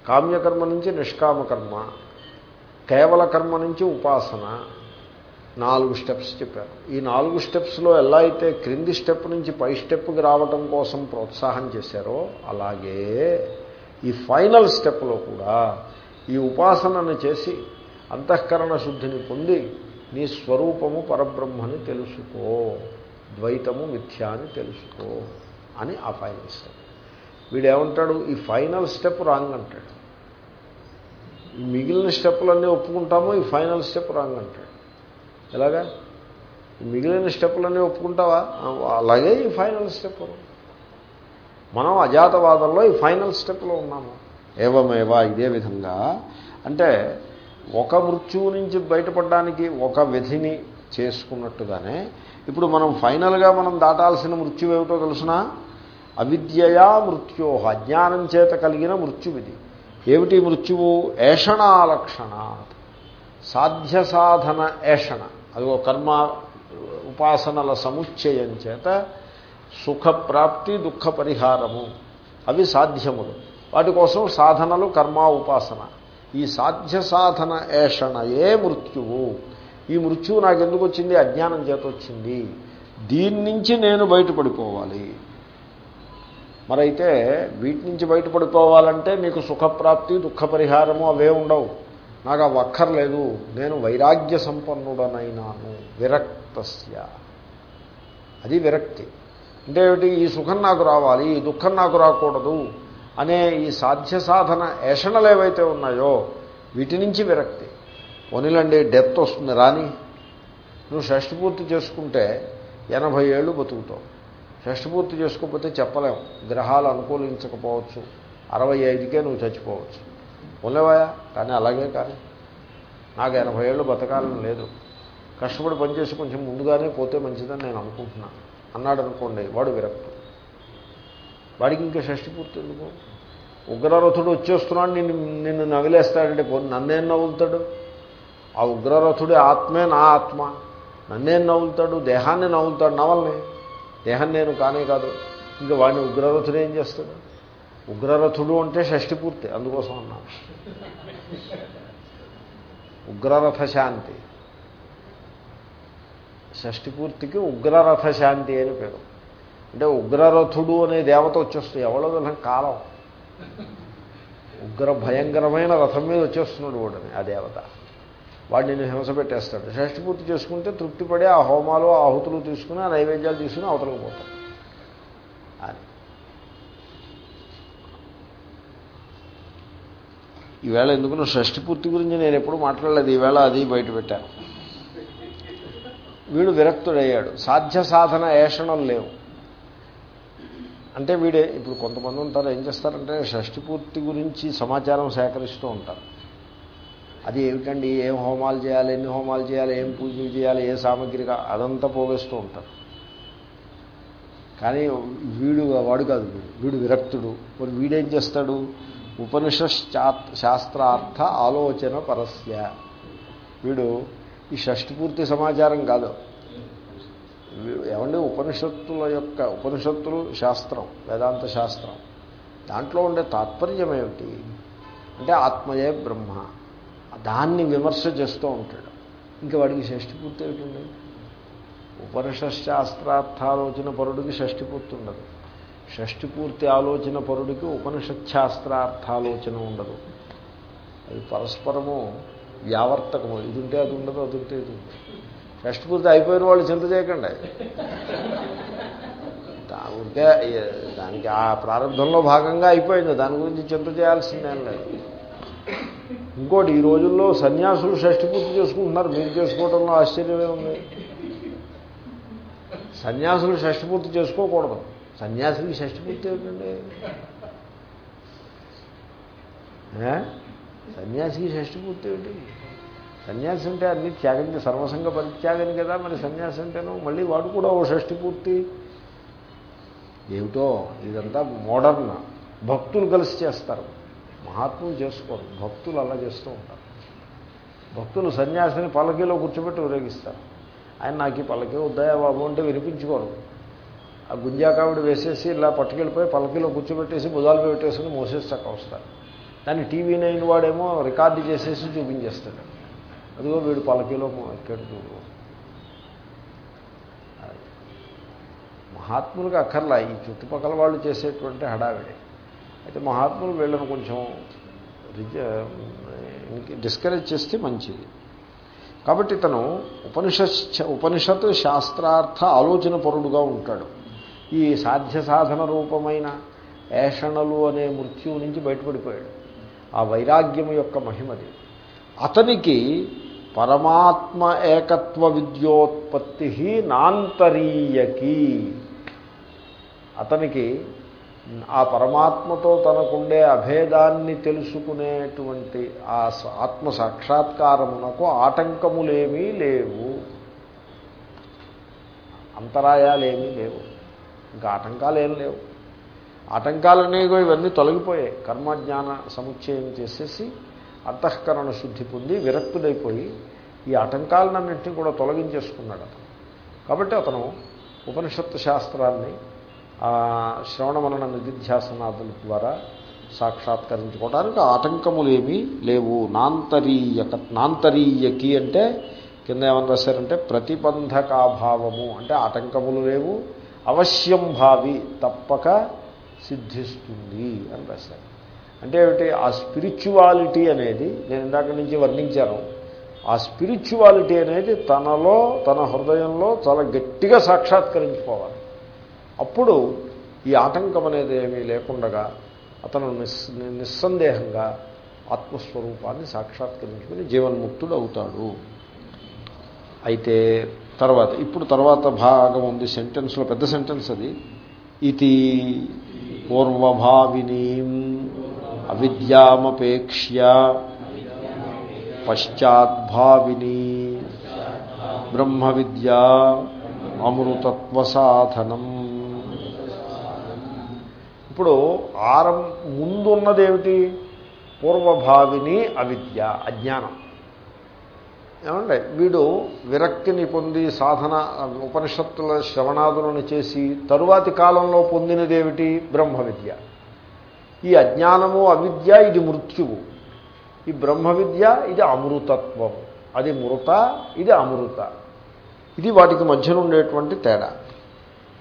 కామ్యకర్మ నుంచి నిష్కామకర్మ కేవల కర్మ నుంచి ఉపాసన నాలుగు స్టెప్స్ చెప్పారు. ఈ నాలుగు స్టెప్స్లో ఎలా అయితే క్రింది స్టెప్ నుంచి పై స్టెప్కి రావటం కోసం ప్రోత్సాహం చేశారో అలాగే ఈ ఫైనల్ స్టెప్లో కూడా ఈ ఉపాసనను చేసి అంతఃకరణ శుద్ధిని పొంది నీ స్వరూపము పరబ్రహ్మని తెలుసుకో. ద్వైతము మిథ్యా అని తెలుసుకో అని ఆ ఫైనల్ స్టెప్. వీడేమంటాడు ఈ ఫైనల్ స్టెప్ రాంగ్ అంటాడు. మిగిలిన స్టెప్పులన్నీ ఒప్పుకుంటాము ఈ ఫైనల్ స్టెప్ రాంగ్ అంటాడు. ఎలాగా? మిగిలిన స్టెప్పులన్నీ ఒప్పుకుంటావా? అలాగే ఈ ఫైనల్ స్టెప్. మనం అజాతవాదంలో ఈ ఫైనల్ స్టెప్లో ఉన్నాము. ఏవమేవా? ఇదే విధంగా. అంటే ఒక మృత్యువు నుంచి బయటపడడానికి ఒక విధిని చేసుకున్నట్టుగానే ఇప్పుడు మనం ఫైనల్గా మనం దాటాల్సిన మృత్యు ఏమిటో తెలుసిన? అవిద్యయా మృత్యోహ అజ్ఞానం చేత కలిగిన మృత్యువిది. ఏమిటి మృత్యువు? ఏషణాలక్షణ సాధ్య సాధన ఏషణ. అది ఒక కర్మ ఉపాసనల సముచ్చయం చేత సుఖప్రాప్తి దుఃఖ పరిహారము. అవి సాధ్యములు. వాటి కోసం సాధనలు కర్మ ఉపాసన. ఈ సాధ్య సాధన ఏషణయే మృత్యువు. ఈ మృత్యువు నాకు ఎందుకు వచ్చింది? అజ్ఞానం చేత వచ్చింది. దీని నుంచి నేను బయటపడిపోవాలి. మరైతే వీటి నుంచి బయటపడిపోవాలంటే నీకు సుఖప్రాప్తి దుఃఖ పరిహారము అవే ఉండవు. నాకు అవి అక్కర్లేదు నేను వైరాగ్య సంపన్నుడనైనాను. విరక్తస్య. అది విరక్తి. అంటే ఏమిటి? ఈ సుఖం నాకు రావాలి ఈ దుఃఖం నాకు రాకూడదు అనే ఈ సాధ్య సాధన ఏషణలు ఏవైతే ఉన్నాయో వీటి నుంచి విరక్తి. పోనీలండి డెత్ వస్తుంది. రాని నువ్వు షష్టి పూర్తి చేసుకుంటే ఎనభై ఏళ్ళు బతుకుతావు. షష్టి పూర్తి చేసుకోకపోతే చెప్పలేం. గ్రహాలు అనుకూలించకపోవచ్చు. అరవై ఐదుకే నువ్వు చచ్చిపోవచ్చు. పోలేవాయా కానీ అలాగే కానీ. నాకు ఎనభై ఏళ్ళు బతకాలని లేదు. కష్టపడి పనిచేసి కొంచెం ముందుగానే పోతే మంచిదని నేను అనుకుంటున్నాను అన్నాడు అనుకోండి వాడు విరక్తు వాడికి ఇంకా షష్టి పూర్తి ఎందుకు? ఉగ్రరథుడు వచ్చేస్తున్నాడు నిన్ను నిన్ను నవిలేస్తాడంటే పోనీ నన్నేం నవ్వులుతాడు ఆ ఉగ్రరథుడి ఆత్మే నా ఆత్మ. నన్నేం నవ్వులుతాడు? దేహాన్ని నవ్వులుతాడు? నవల్ని. దేహం నేను కానే కాదు. ఇంకా వాడిని ఉగ్రరథుడు ఏం చేస్తాడు? ఉగ్రరథుడు అంటే షష్టి పూర్తి. అందుకోసం అన్నాను ఉగ్రరథ శాంతి. షష్టి పూర్తికి ఉగ్రరథ శాంతి అని పేరు. అంటే ఉగ్రరథుడు అనే దేవత వచ్చేస్తుంది. ఎవరో విధంగా కాలం. ఉగ్ర భయంకరమైన రథం మీద వచ్చేస్తున్నాడు వాడని ఆ దేవత. వాడు నేను హింస పెట్టేస్తాడు. షష్టి పూర్తి చేసుకుంటే తృప్తిపడి ఆ హోమాలు ఆహుతులు తీసుకుని ఆ నైవేద్యాలు తీసుకుని అవతలకు పోతాడు. అని ఈవేళ ఎందుకు షష్టి పూర్తి గురించి నేను ఎప్పుడు మాట్లాడలేదు. ఈవేళ అది బయట పెట్టాను. వీడు విరక్తుడయ్యాడు. సాధ్య సాధన ఏషణం లేవు. అంటే వీడే ఇప్పుడు కొంతమంది ఉంటారు ఏం చేస్తారంటే షష్టి పూర్తి గురించి సమాచారం సేకరిస్తూ ఉంటారు. అది ఏమిటండి? ఏం హోమాలు చేయాలి? ఎన్ని హోమాలు చేయాలి? ఏం పూజలు చేయాలి? ఏ సామగ్రిగా అదంతా పోగేస్తూ ఉంటారు. కానీ వీడు వాడు కాదు వీడు. వీడు విరక్తుడు. మరి వీడేం చేస్తాడు? ఉపనిషత్ శాస్త్రార్థ ఆలోచన పరస్య. వీడు ఈ షష్టిపూర్తి సమాచారం కాదు. ఏమంటే ఉపనిషత్తుల యొక్క ఉపనిషత్తులు శాస్త్రం వేదాంత శాస్త్రం. దాంట్లో ఉండే తాత్పర్యం ఏమిటి? అంటే ఆత్మయే బ్రహ్మ. దాన్ని విమర్శ చేస్తూ ఉంటాడు. ఇంకా వాడికి షష్ఠి పూర్తి ఏమిటండి? ఉపనిషత్ శాస్త్రార్థాలోచన పరుడికి షష్టి పూర్తి ఉండదు. షష్టి పూర్తి ఆలోచన పరుడికి ఉపనిషత్శాస్త్రార్థాలోచన ఉండదు. అది పరస్పరము వ్యావర్తకము. ఇది ఉంటే అది ఉండదు అది ఉంటే ఇది ఉండదు. షష్టి పూర్తి అయిపోయిన వాళ్ళు చింత చేయకండి. ఉంటే దానికి ఆ ప్రారంభంలో భాగంగా అయిపోయింది. దాని గురించి చింత చేయాల్సిందేం లేదు. ఇంకోటి ఈ రోజుల్లో సన్యాసులు షష్ఠి పూర్తి చేసుకుంటున్నారు. మీరు చేసుకోవడంలో ఆశ్చర్యమే ఉంది. సన్యాసులు షష్ఠి పూర్తి చేసుకోకూడదు. సన్యాసులకి షష్ఠి పూర్తి ఏమిటండి సన్యాసికి షష్ఠి పూర్తి ఏమిటి సన్యాసి అంటే అన్ని త్యాగం సర్వసంగ పరిత్యాగం కదా మరి సన్యాసి అంటేను మళ్ళీ వాడు కూడా ఓ షష్ఠి పూర్తి. ఏమిటో? ఇదంతా మోడర్న్. భక్తులు కలిసి చేస్తారు. మహాత్ములు చేసుకోరు. భక్తులు అలా చేస్తూ ఉంటారు. భక్తులు సన్యాసిని పల్లకీలో కూర్చోబెట్టి ఊరేగిస్తారు. ఆయన నాకు ఈ పల్లకీ వద్దాయా బాబు అంటే వినిపించుకోరు. ఆ గుంజాకావిడి వేసేసి ఇలా పట్టుకెళ్ళిపోయి పల్లకీలో కూర్చోబెట్టేసి భుజాలు పెట్టేసుకుని మోసేసి చక్క వస్తారు దాన్ని టీవీ నైన్ వాడేమో రికార్డు చేసేసి చూపించేస్తాడు. అదిగో వీడు పల్లకీలో ఎక్కడ చూడు. మహాత్ములకు అక్కర్లా. ఈ చుట్టుపక్కల వాళ్ళు చేసేటువంటి హడావిడి. అయితే మహాత్ములు వీళ్ళని కొంచెం డిస్కరేజ్ చేస్తే మంచిది. కాబట్టి తను ఉపనిషత్ ఉపనిషత్ శాస్త్రార్థ ఆలోచన పరుడుగా ఉంటాడు. ఈ సాధ్య సాధన రూపమైన ఏషణలు అనే మృత్యువు నుంచి బయటపడిపోయాడు. ఆ వైరాగ్యం యొక్క మహిమది. అతనికి పరమాత్మ ఏకత్వ విద్యోత్పత్తి నాంతరీయకి. అతనికి ఆ పరమాత్మతో తనకుండే అభేదాన్ని తెలుసుకునేటువంటి ఆ ఆత్మ సాక్షాత్కారమునకు ఆటంకములేమీ లేవు. అంతరాయాలేమీ లేవు. ఇంకా ఆటంకాలు ఏం లేవు. ఆటంకాలనేవి ఇవన్నీ తొలగిపోయాయి. కర్మజ్ఞాన సముచ్చయం చేసేసి అంతఃకరణ శుద్ధి పొంది విరక్తుడైపోయి ఈ ఆటంకాలన్నింటినీ కూడా తొలగించేసుకున్నాడు అతను కాబట్టి అతను ఉపనిషత్తు శాస్త్రాన్ని ఆ శ్రవణ మనన నిధిధ్యాసనాదుల ద్వారా సాక్షాత్కరించుకోవడానికి ఆటంకములేమీ లేవు. నాంతరీయక నాంతరీయకి అంటే కింద ఏమని రాశారంటే ప్రతిబంధకాభావము అంటే ఆటంకములు లేవు అవశ్యం భావి తప్పక సిద్ధిస్తుంది అని రాశారు. అంటే ఏమిటి? ఆ స్పిరిచువాలిటీ అనేది నేను ఇందాక నుంచి వర్ణించాను ఆ స్పిరిచువాలిటీ అనేది తనలో తన హృదయంలో చాలా గట్టిగా సాక్షాత్కరించుకోవాలి. అప్పుడు ఈ ఆటంకం అనేది ఏమీ లేకుండగా అతను నిస్ నిస్సందేహంగా ఆత్మస్వరూపాన్ని సాక్షాత్కరించుకుని జీవన్ముక్తుడు అవుతాడు. అయితే తర్వాత ఇప్పుడు తర్వాత భాగం ఉంది సెంటెన్స్లో పెద్ద సెంటెన్స్ అది. ఇది పూర్వభావిని అవిద్యామపేక్ష్య పశ్చాద్భావిని బ్రహ్మ విద్య అమృతత్వ సాధనం ఇప్పుడు ఆరం ముందున్నదేమిటి? పూర్వభావిని అవిద్య అజ్ఞానం. ఏమంటే వీడు విరక్తిని పొంది సాధన ఉపనిషత్తుల శ్రవణాదులను చేసి తరువాతి కాలంలో పొందినదేమిటి? బ్రహ్మ విద్య ఈ అజ్ఞానము అవిద్య ఇది మృత్యువు. ఈ బ్రహ్మ విద్య ఇది అమృతత్వం. అది మృత ఇది అమృత. ఇది వాటికి మధ్యన ఉండేటువంటి తేడా.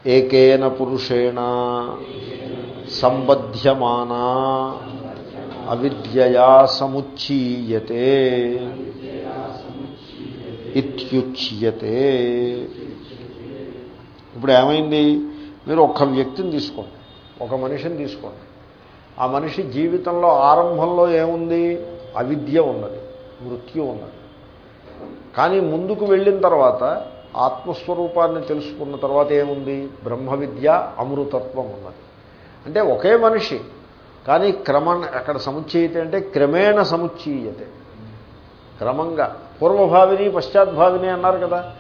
ఏకేన పురుషేణ. సంబధ్యమానా అవిద్యయా సముచ్చీయతే ఇత్యుచ్యతే ఇప్పుడు ఏమైంది? మీరు ఒక్క వ్యక్తిని తీసుకోండి ఒక మనిషిని తీసుకోండి. ఆ మనిషి జీవితంలో ఆరంభంలో ఏముంది? అవిద్య ఉన్నది మృత్యు ఉన్నది. కానీ ముందుకు వెళ్ళిన తర్వాత ఆత్మస్వరూపాన్ని తెలుసుకున్న తర్వాత ఏముంది? బ్రహ్మ విద్య అమృతత్వం ఉన్నది. అంటే ఒకే మనిషి. కానీ క్రమణ అక్కడ సముచ్చీయతే అంటే క్రమేణ సముచ్చీయతే. క్రమంగా. పూర్వభావిని పశ్చాత్భావిని అన్నారు కదా.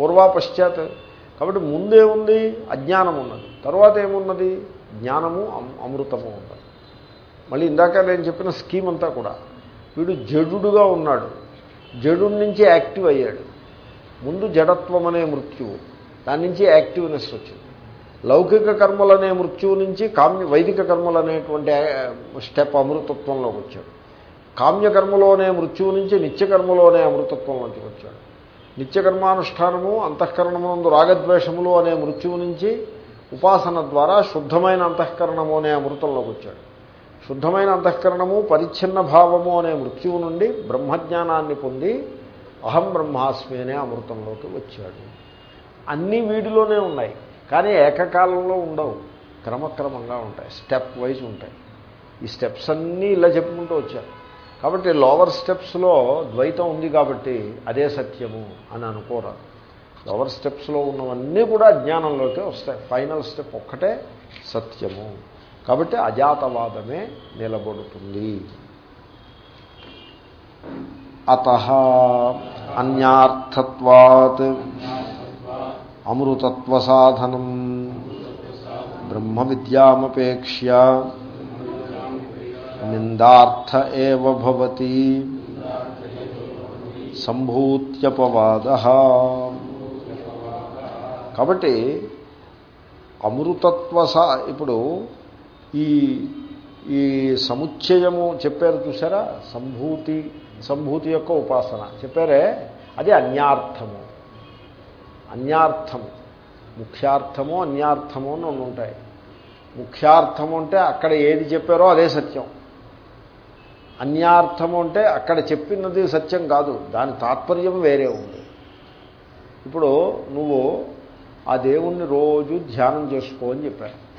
పూర్వ పశ్చాత్. కాబట్టి ముందేముంది అజ్ఞానం ఉన్నది. తర్వాత ఏమున్నది? జ్ఞానము అమృతము ఉన్నది. మళ్ళీ ఇందాక నేను చెప్పిన స్కీమ్ అంతా కూడా. వీడు జడుడుగా ఉన్నాడు. జడు నుంచి యాక్టివ్ అయ్యాడు. ముందు జడత్వం అనే మృత్యువు. దాని నుంచి యాక్టివ్నెస్ వచ్చింది. లౌకిక కర్మలనే మృత్యువు నుంచి కామ్య వైదిక కర్మలు అనేటువంటి స్టెప్ అమృతత్వంలోకి వచ్చాడు. కామ్యకర్మలోనే మృత్యువు నుంచి నిత్యకర్మలోనే అమృతత్వంలోకి వచ్చాడు. నిత్యకర్మానుష్ఠానము అంతఃకరణమునందు రాగద్వేషములు అనే మృత్యువు నుంచి ఉపాసన ద్వారా శుద్ధమైన అంతఃకరణము అనే అమృతంలోకి వచ్చాడు. శుద్ధమైన అంతఃకరణము పరిచ్ఛిన్న భావము అనే మృత్యువు నుండి బ్రహ్మజ్ఞానాన్ని పొంది అహం బ్రహ్మాస్మి అనే అమృతంలోకి వచ్చాడు. అన్నీ వీడిలోనే ఉన్నాయి. కానీ ఏకకాలంలో ఉండవు. క్రమక్రమంగా ఉంటాయి. స్టెప్ వైజ్ ఉంటాయి. ఈ స్టెప్స్ అన్నీ ఇలా చెప్పుకుంటూ వచ్చారు. కాబట్టి లోవర్ స్టెప్స్లో ద్వైతం ఉంది కాబట్టి అదే సత్యము అని అనుకోరాదు. లోవర్ స్టెప్స్లో ఉన్నవన్నీ కూడా అజ్ఞానంలోకే వస్తాయి. ఫైనల్ స్టెప్ ఒక్కటే సత్యము. కాబట్టి అజాతవాదమే నిలబడుతుంది. అత అన్యార్థత్వాత్ అమృతత్వ సాధనం బ్రహ్మ విద్యామపేక్ష నిందార్థ ఏవతి సంభూత్యపవాద. కాబట్టి అమృతత్వ సా ఇప్పుడు ఈ ఈ సముచ్చయము చెప్పారు చూసారా సంభూతి సంభూతి యొక్క ఉపాసన. చెప్పారే? అది అన్యార్థము. అన్యార్థము ముఖ్యార్థము అన్యార్థము అని రెండు ఉంటాయి. ముఖ్యార్థము అంటే అక్కడ ఏది చెప్పారో అదే సత్యం. అన్యార్థము అంటే అక్కడ చెప్పినది సత్యం కాదు. దాని తాత్పర్యం వేరే ఉంది. ఇప్పుడు నువ్వు ఆ దేవుణ్ణి రోజు ధ్యానం చేసుకో అని చెప్పారు.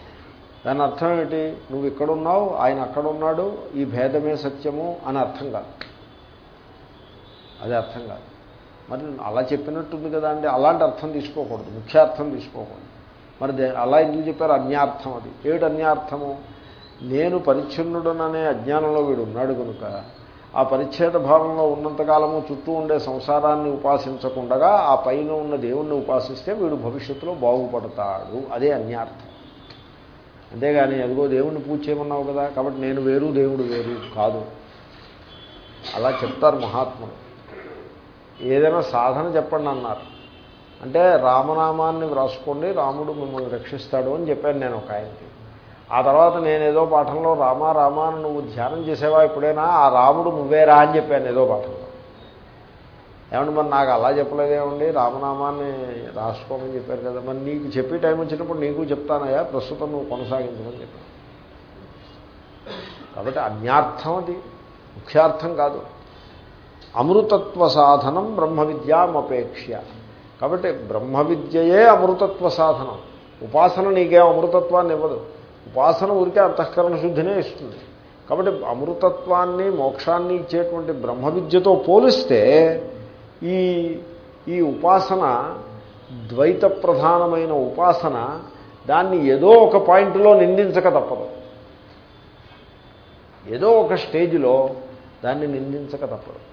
దాని అర్థం ఏమిటి? నువ్వు ఇక్కడున్నావు ఆయన అక్కడ ఉన్నాడు ఈ భేదమే సత్యము అని అర్థం కాదు. అది అర్థం కాదు. మరి అలా చెప్పినట్టుంది కదా అండి అలాంటి అర్థం తీసుకోకూడదు ముఖ్యార్థం తీసుకోకూడదు. మరి అలా ఎందుకు చెప్పారు? అన్యార్థం అది. ఏమిటి అన్యార్థము? నేను పరిచ్ఛిన్నుడననే అజ్ఞానంలో వీడు ఉన్నాడు కనుక ఆ పరిచ్ఛేద భావంలో ఉన్నంతకాలము చుట్టూ ఉండే సంసారాన్ని ఉపాసించకుండా ఆ పైన ఉన్న దేవుణ్ణి ఉపాసిస్తే వీడు భవిష్యత్తులో బాగుపడతాడు. అదే అన్యార్థం. అంతేగాని అదిగో దేవుణ్ణి పూజ చేయమన్నావు కదా కాబట్టి నేను వేరు దేవుడు వేరు కాదు. అలా చెప్తారు మహాత్ములు. ఏదైనా సాధన చెప్పండి అన్నారు. అంటే రామనామాన్ని వ్రాసుకోండి రాముడు మిమ్మల్ని రక్షిస్తాడు అని చెప్పాను నేను ఒక ఆయనకి. ఆ తర్వాత నేను ఏదో పాఠంలో రామ రామా నువ్వు ధ్యానం చేసేవా ఎప్పుడైనా ఆ రాముడు నువ్వేరా అని చెప్పాను ఏదో పాఠంలో. ఏమంటే మరి నాకు అలా చెప్పలేదేమండి? రామనామాన్ని రాసుకోమని చెప్పారు కదా. మరి నీకు చెప్పే టైం వచ్చినప్పుడు నీకు చెప్తానయ్యా ప్రస్తుతం నువ్వు కొనసాగించమని చెప్పాను. కాబట్టి అన్యార్థం అది. ముఖ్యార్థం కాదు. అమృతత్వ సాధనం బ్రహ్మ విద్యామపేక్ష కాబట్టి బ్రహ్మ విద్యయే అమృతత్వ సాధనం ఉపాసన నీకేం అమృతత్వాన్ని ఇవ్వదు. ఉపాసన ఊరికే అంతఃకరణ శుద్ధినే ఇస్తుంది. కాబట్టి అమృతత్వాన్ని మోక్షాన్ని ఇచ్చేటువంటి బ్రహ్మ విద్యతో పోలిస్తే ఈ ఈ ఉపాసన ద్వైత ప్రధానమైన ఉపాసన దాన్ని ఏదో ఒక పాయింట్లో నిందించక తప్పదు. ఏదో ఒక స్టేజ్లో దాన్ని నిందించక తప్పదు.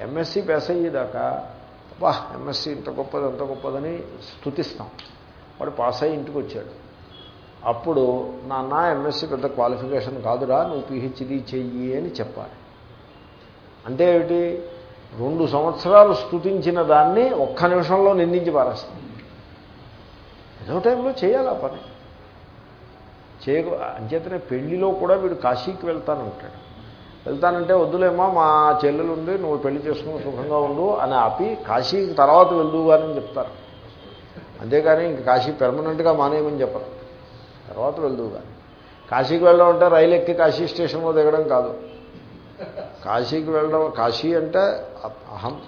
ఎంఎస్సి పాస్ అయ్యేదాకా వా ఎంఎస్సి ఇంత గొప్పది అంత గొప్పదని స్థుతిస్తాం వాడు పాస్ అయ్యి ఇంటికి వచ్చాడు అప్పుడు నాన్న ఎంఎస్సి పెద్ద క్వాలిఫికేషన్ కాదురా నువ్వు పిహెచ్డి చెయ్యి అని చెప్పాలి. అంటే ఏమిటి? రెండు సంవత్సరాలు స్థుతించిన దాన్ని ఒక్క నిమిషంలో నిందించి పారేస్తాం ఏదో టైంలో చేయాలి ఆ పని. చేయ అంచేతనే పెళ్ళిలో కూడా వీడు కాశీకి వెళ్తానంటాడు. వెళ్తానంటే వద్దులేమా మా చెల్లెలు ఉంది నువ్వు పెళ్ళి చేసుకుని సుఖంగా ఉండు అని ఆపి కాశీకి తర్వాత వెళ్దు అని చెప్తారు. అంతేకాని ఇంక కాశీ పెర్మనెంట్గా మానేయమని చెప్పరు. తర్వాత వెళ్దువు కానీ కాశీకి వెళ్ళడం అంటే రైలు ఎక్కి కాశీ స్టేషన్లో దిగడం కాదు. కాశీకి వెళ్ళడం కాశీ అంటే అహం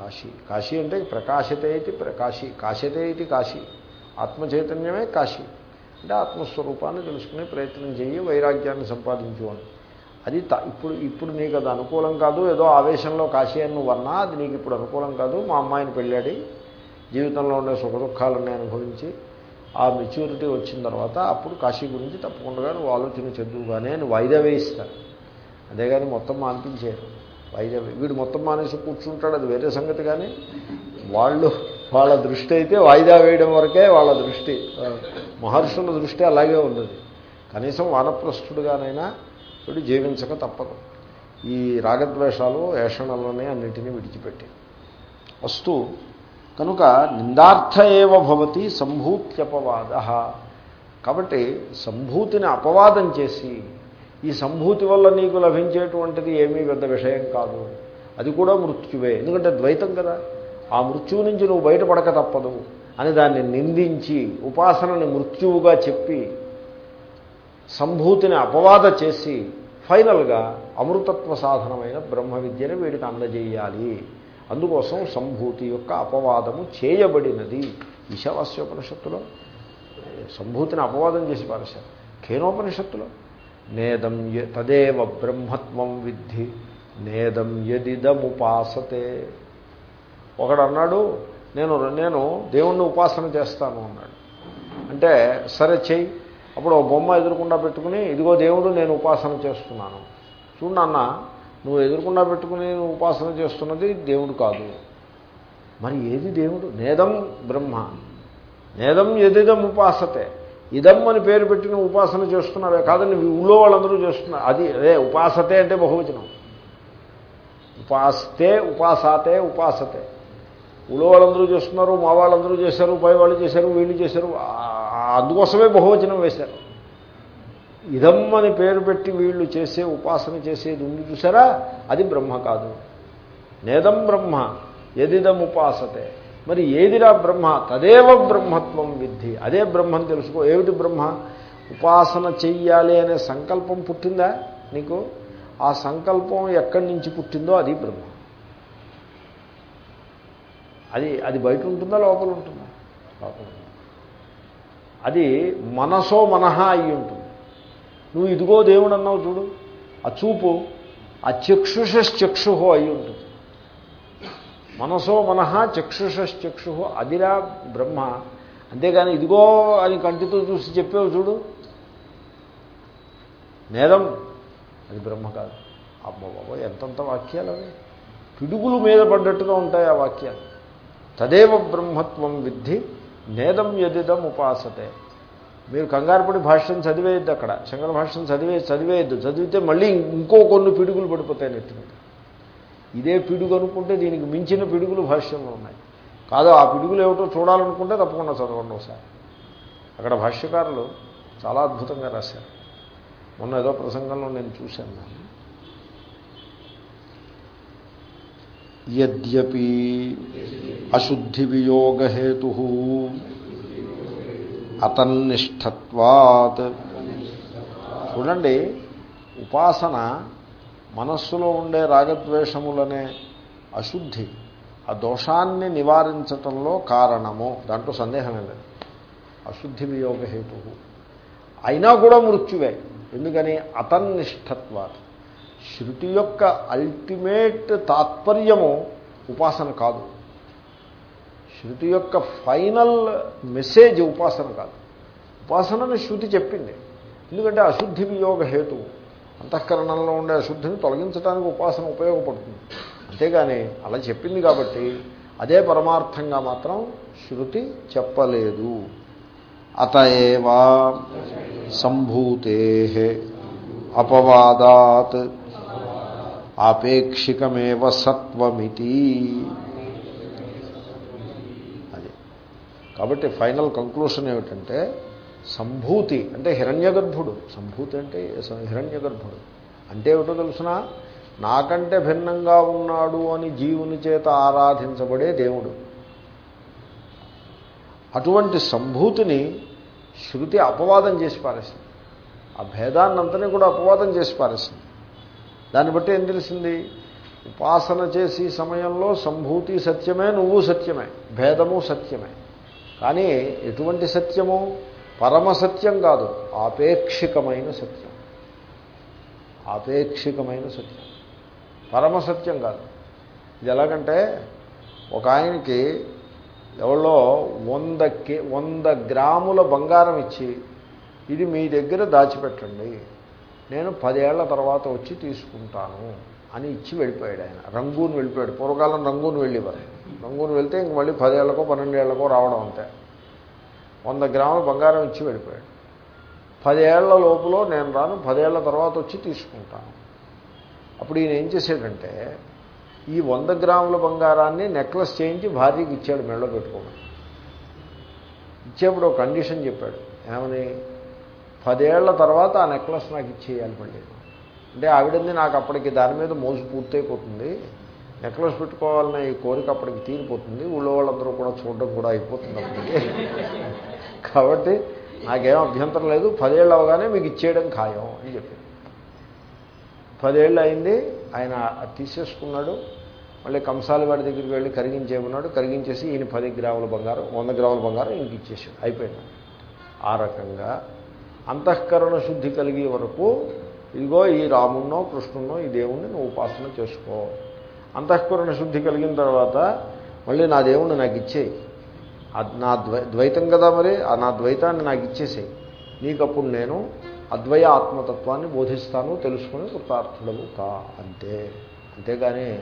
కాశీ. కాశీ అంటే ప్రకాశతే ఇది ప్రకాశీ. కాశతే ఇది కాశీ. ఆత్మచైతన్యమే కాశీ. అంటే ఆత్మస్వరూపాన్ని తెలుసుకునే ప్రయత్నం చేయి వైరాగ్యాన్ని సంపాదించు అని. అది ఇప్పుడు ఇప్పుడు నీకు అది అనుకూలం కాదు ఏదో ఆవేశంలో కాశీ అని నువ్వు అన్నా అది నీకు ఇప్పుడు అనుకూలం కాదు. మా అమ్మాయిని పెళ్ళాడి జీవితంలో ఉండే సుఖ దుఃఖాలన్నీ అనుభవించి ఆ మెచ్యూరిటీ వచ్చిన తర్వాత అప్పుడు కాశీ గురించి తప్పకుండా నువ్వు ఆలోచన చెద్దుగానే నువ్వు వాయిదా వేయిస్తారు అంతేగాని మొత్తం మానిపించారు వాయిదా వీడు మొత్తం మానేసి కూర్చుంటాడు అది వేరే సంగతి కానీ వాళ్ళు వాళ్ళ దృష్టి అయితే వాయిదా వేయడం వరకే వాళ్ళ దృష్టి. మహర్షుల దృష్టి అలాగే ఉన్నది కనీసం వానప్రస్థుడుగానైనా వీడు జీవించక తప్పదు. ఈ రాగద్వేషాలు ఏషణలనే అన్నింటినీ విడిచిపెట్టి. వస్తు కనుక నిందార్థ ఏవ భవతి సంభూత్యపవాద. కాబట్టి సంభూతిని అపవాదం చేసి ఈ సంభూతి వల్ల నీకు లభించేటువంటిది ఏమీ పెద్ద విషయం కాదు. అది కూడా మృత్యువే. ఎందుకంటే ద్వైతం కదా. ఆ మృత్యువు నుంచి నువ్వు బయటపడక తప్పదు అని దాన్ని నిందించి ఉపాసనని మృత్యువుగా చెప్పి సంభూతిని అపవాద చేసి ఫైనల్గా అమృతత్వ సాధనమైన బ్రహ్మ విద్యను వీడికి అందజేయాలి. అందుకోసం సంభూతి యొక్క అపవాదము చేయబడినది. ఈశావాస్యోపనిషత్తులో సంభూతిని అపవాదం చేసి పారేశారు. కేనోపనిషత్తులో నేదం తదేవ బ్రహ్మత్వం విద్ధి నేదం యదిదముపాసతే. ఒకడు అన్నాడు నేను నేను దేవుణ్ణి ఉపాసన చేస్తాను అన్నాడు. అంటే సరే చెయ్యి. అప్పుడు ఓ బొమ్మ ఎదురుకుండా పెట్టుకుని ఇదిగో దేవుడు నేను ఉపాసన చేస్తున్నాను. చూడు నాన్న నువ్వు ఎదురుకుండా పెట్టుకుని నువ్వు ఉపాసన చేస్తున్నది దేవుడు కాదు. మరి ఏది దేవుడు? నేదం బ్రహ్మ. నేదం ఎదిదం ఉపాసతే. ఇదం అని పేరు పెట్టి నువ్వు ఉపాసన చేస్తున్నావే కాదని ఊళ్ళో వాళ్ళందరూ చేస్తున్నారు. అది అదే ఉపాసతే అంటే బహువచనం. ఉపాస్తే ఉపాసాతే ఉపాసతే. ఊళ్ళో వాళ్ళందరూ చేస్తున్నారు మా వాళ్ళందరూ చేశారు పై వాళ్ళు చేశారు వీళ్ళు చేశారు. అందుకోసమే బహువచనం వేశారు. ఇదమ్మని పేరు పెట్టి వీళ్ళు చేసే ఉపాసన చేసేది ఉంది చూసారా? అది బ్రహ్మ కాదు. నేదం బ్రహ్మ ఎదిదం ఉపాసతే. మరి ఏదిరా బ్రహ్మ? తదేవ బ్రహ్మత్వం విద్ధి. అదే బ్రహ్మని తెలుసుకో. ఏమిటి బ్రహ్మ? ఉపాసన చెయ్యాలి అనే సంకల్పం పుట్టిందా నీకు? ఆ సంకల్పం ఎక్కడి నుంచి పుట్టిందో అది బ్రహ్మ. అది అది బయట ఉంటుందా లోపల ఉంటుందా లోపల అది మనసో మనహ అయి ఉంటుంది నువ్వు ఇదిగో దేవుడు అన్నావు చూడు. ఆ చూపు ఆ చక్షుషశ్చక్షు అయి ఉంటుంది మనసో మనహ చక్షుషశ్చక్షు అదిరా బ్రహ్మ. అంతేగాని ఇదిగో అని కంటితో చూసి చెప్పేవు చూడు. నేరం అది బ్రహ్మ కాదు. అమ్మ బాబో ఎంతంత వాక్యాలు అవి పిడుగులు మీద పడ్డట్టుగా ఉంటాయి ఆ వాక్యాలు. తదేవ బ్రహ్మత్వం విద్ధి నేదం ఎదిదం ఉపాసతే. మీరు కంగారుపడి భాష్యం చదివేయద్దు అక్కడ. శంకర భాష్యం చదివే చదివేయద్దు. చదివితే మళ్ళీ ఇంకో కొన్ని పిడుగులు పడిపోతాయి నెత్తి మీద. ఇదే పిడుగు అనుకుంటే దీనికి మించిన పిడుగులు భాష్యంలో ఉన్నాయి. కాదు ఆ పిడుగులు ఏమిటో చూడాలనుకుంటే తప్పకుండా చదవండి ఒకసారి. అక్కడ భాష్యకారులు చాలా అద్భుతంగా రాశారు. మొన్న ఏదో ప్రసంగంలో నేను చూశాను యద్యపి అశుద్ధి వియోగహేతు అతన్నిష్టత్వాత్. చూడండి ఉపాసన మనస్సులో ఉండే రాగద్వేషములనే అశుద్ధి. ఆ దోషాన్ని నివారించటంలో కారణము. దాంట్లో సందేహమే లేదు. అశుద్ధి వియోగహేతు అయినా కూడా మృత్యువే. ఎందుకని? అతన్నిష్టత్వాత్. శృతి యొక్క అల్టిమేట్ తాత్పర్యము ఉపాసన కాదు. శృతి యొక్క ఫైనల్ మెసేజ్ ఉపాసన కాదు. ఉపాసనని శృతి చెప్పింది. ఎందుకంటే అశుద్ధి వియోగ హేతు. అంతఃకరణంలో ఉండే అశుద్ధిని తొలగించడానికి ఉపాసన ఉపయోగపడుతుంది. అంతేగాని అలా చెప్పింది కాబట్టి అదే పరమార్థంగా మాత్రం శృతి చెప్పలేదు. అతయేవా సంభూతే అపవాదాత్ ఆపేక్షికమేవ సత్వమితి. అది. కాబట్టి ఫైనల్ కంక్లూషన్ ఏమిటంటే సంభూతి అంటే హిరణ్యగర్భుడు. సంభూతి అంటే హిరణ్యగర్భుడు. అంటే ఏమిటో తెలుసిన? నాకంటే భిన్నంగా ఉన్నాడు అని జీవుని చేత ఆరాధించబడే దేవుడు. అటువంటి సంభూతిని శృతి అపవాదం చేసి పారేసింది. ఆ భేదాన్నంతని కూడా అపవాదం చేసి పారేసింది. దాన్ని బట్టి ఏం తెలిసింది? ఉపాసన చేసి సమయంలో సంభూతి సత్యమే నువ్వు సత్యమే భేదము సత్యమే. కానీ ఎటువంటి సత్యము? పరమ సత్యం కాదు ఆపేక్షికమైన సత్యం. ఆపేక్షికమైన సత్యం. పరమ సత్యం కాదు. ఇది ఎలాగంటే ఒక ఆయనకి ఎవరో వంద కే వంద గ్రాముల బంగారం ఇచ్చి ఇది మీ దగ్గర దాచిపెట్టండి. నేను పదేళ్ళ తర్వాత వచ్చి తీసుకుంటాను అని ఇచ్చి వెళ్ళిపోయాడు ఆయన. రంగూన్ వెళ్ళిపోయాడు. పూర్వకాలం రంగూన్ వెళ్ళేవారు. రంగూన్ వెళ్తే ఇంక మళ్ళీ పదేళ్ళకో పన్నెండేళ్ళకో రావడం అంతే. వంద గ్రాముల బంగారం ఇచ్చి వెళ్ళిపోయాడు. పదేళ్ళ లోపల నేను రాను పదేళ్ళ తర్వాత వచ్చి తీసుకుంటాను. అప్పుడు ఈయన ఏం చేశాడంటే ఈ వంద గ్రాముల బంగారాన్ని నెక్లెస్ చేయించి భార్యకి ఇచ్చాడు మెడలో పెట్టుకోమని. ఇచ్చేప్పుడు ఒక కండిషన్ చెప్పాడు. ఏమని? పదేళ్ళ తర్వాత ఆ నెక్లెస్ నాకు ఇచ్చేయాలి మళ్ళీ. అంటే ఆవిడంది నాకు అప్పటికి దాని మీద మోజు పూర్తయిపోతుంది నెక్లెస్ పెట్టుకోవాలనే ఈ కోరిక అప్పటికి తీరిపోతుంది. ఊళ్ళో వాళ్ళందరూ కూడా చూడడం కూడా అయిపోతుంది అప్పటికి. కాబట్టి నాకేం అభ్యంతరం లేదు. పదేళ్ళు అవగానే మీకు ఇచ్చేయడం ఖాయం అని చెప్పి. పదేళ్ళు అయింది. ఆయన తీసేసుకున్నాడు. మళ్ళీ కంసాలి వాడి దగ్గరికి వెళ్ళి కరిగించేమన్నాడు కరిగించేసి ఈయన పది గ్రాముల బంగారం వంద గ్రాముల బంగారం ఇంక ఇచ్చేసాడు అయిపోయింది. ఆ రకంగా అంతఃకరణ శుద్ధి కలిగే వరకు ఇదిగో ఈ రామున్నో కృష్ణున్నో ఈ దేవుణ్ణి నువ్వు ఉపాసన చేసుకో. అంతఃకరణ శుద్ధి కలిగిన తర్వాత మళ్ళీ నా దేవుణ్ణి నాకు ఇచ్చేయి. అది నా ద్వైతం కదా మరి ఆ నా ద్వైతాన్ని నాకు ఇచ్చేసేయి. నీకప్పుడు నేను అద్వయ ఆత్మతత్వాన్ని బోధిస్తాను తెలుసుకుని కృతార్థుడవు కా అంతే. అంతేగాని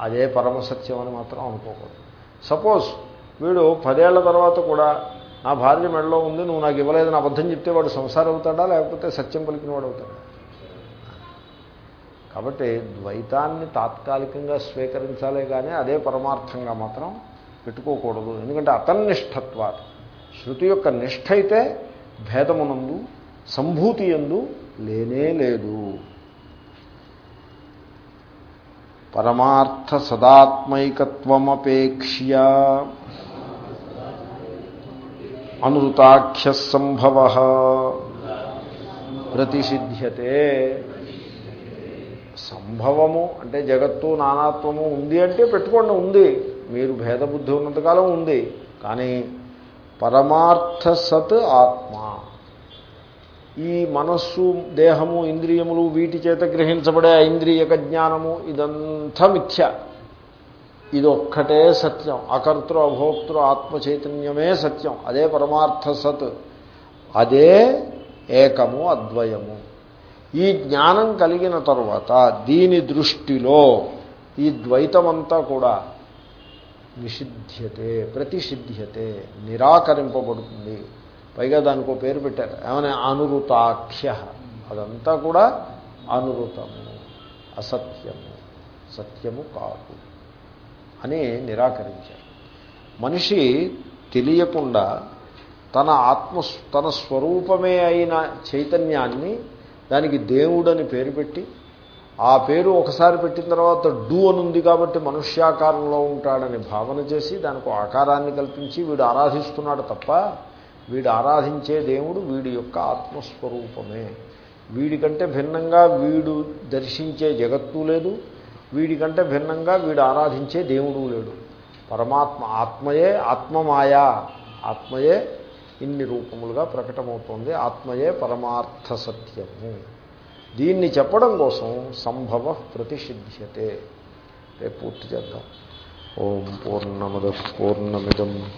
అదే పరమసత్యం అని మాత్రం అనుకోకూడదు. సపోజ్ వీడు పదేళ్ళ తర్వాత కూడా నా భార్య మెడలో ఉంది నువ్వు నాకు ఇవ్వలేదని అబద్ధం చెప్తే వాడు సంసారం అవుతాడా లేకపోతే సత్యం పలికిన వాడు అవుతాడా? కాబట్టి ద్వైతాన్ని తాత్కాలికంగా స్వీకరించాలే కానీ అదే పరమార్థంగా మాత్రం పెట్టుకోకూడదు. ఎందుకంటే అతన్నిష్టత్వా శృతి యొక్క నిష్ట అయితే భేదమునందు సంభూతి ఎందు లేనే లేదు. పరమార్థ సదాత్మైకత్వమపేక్ష్య. అనృతాఖ్య సంభవ ప్రతిషిధ్యతే సంభవము అంటే జగత్తు నానాత్వము ఉంది అంటే పెట్టుకోండి ఉంది. మీరు భేదబుద్ధి ఉన్నంతకాలం ఉంది. కానీ పరమార్థ సత్ ఆత్మ. ఈ మనస్సు దేహము ఇంద్రియములు వీటి చేత గ్రహించబడే ఐంద్రియక జ్ఞానము ఇదంతా మిథ్య. ఇది ఒక్కటే సత్యం. అకర్తృ అభోక్తృ ఆత్మ చైతన్యమే సత్యం. అదే పరమార్థ సత్. అదే ఏకము అద్వయము. ఈ జ్ఞానం కలిగిన తరువాత దీని దృష్టిలో ఈ ద్వైతమంతా కూడా నిషిధ్యతే ప్రతిషిధ్యతే నిరాకరింపబడుతుంది. పైగా దానికి ఒక పేరు పెట్టారు. ఏమైనా? అనురుతాఖ్య. అదంతా కూడా అనురుతము అసత్యము. సత్యము కాదు. అని నిరాకరించారు. మనిషి తెలియకుండా తన ఆత్మ తన స్వరూపమే అయిన చైతన్యాన్ని దానికి దేవుడని పేరు పెట్టి ఆ పేరు ఒకసారి పెట్టిన తర్వాత డూ అని ఉంది కాబట్టి మనుష్యాకారంలో ఉంటాడని భావన చేసి దానికి ఆకారాన్ని కల్పించి వీడు ఆరాధిస్తున్నాడు తప్ప వీడు ఆరాధించే దేవుడు వీడి యొక్క ఆత్మస్వరూపమే. వీడికంటే భిన్నంగా వీడు దర్శించే జగత్తు లేదు వీడికంటే భిన్నంగా వీడు ఆరాధించే దేవుడు లేడు. పరమాత్మ ఆత్మయే ఆత్మమాయా. ఆత్మయే ఇన్ని రూపములుగా ప్రకటమవుతోంది. ఆత్మయే పరమార్థ సత్యము దీన్ని చెప్పడం కోసం సంభవ ప్రతిషిధ్యతే. రేపు పూర్తి చేద్దాం. ఓం పూర్ణమద పూర్ణమిదం.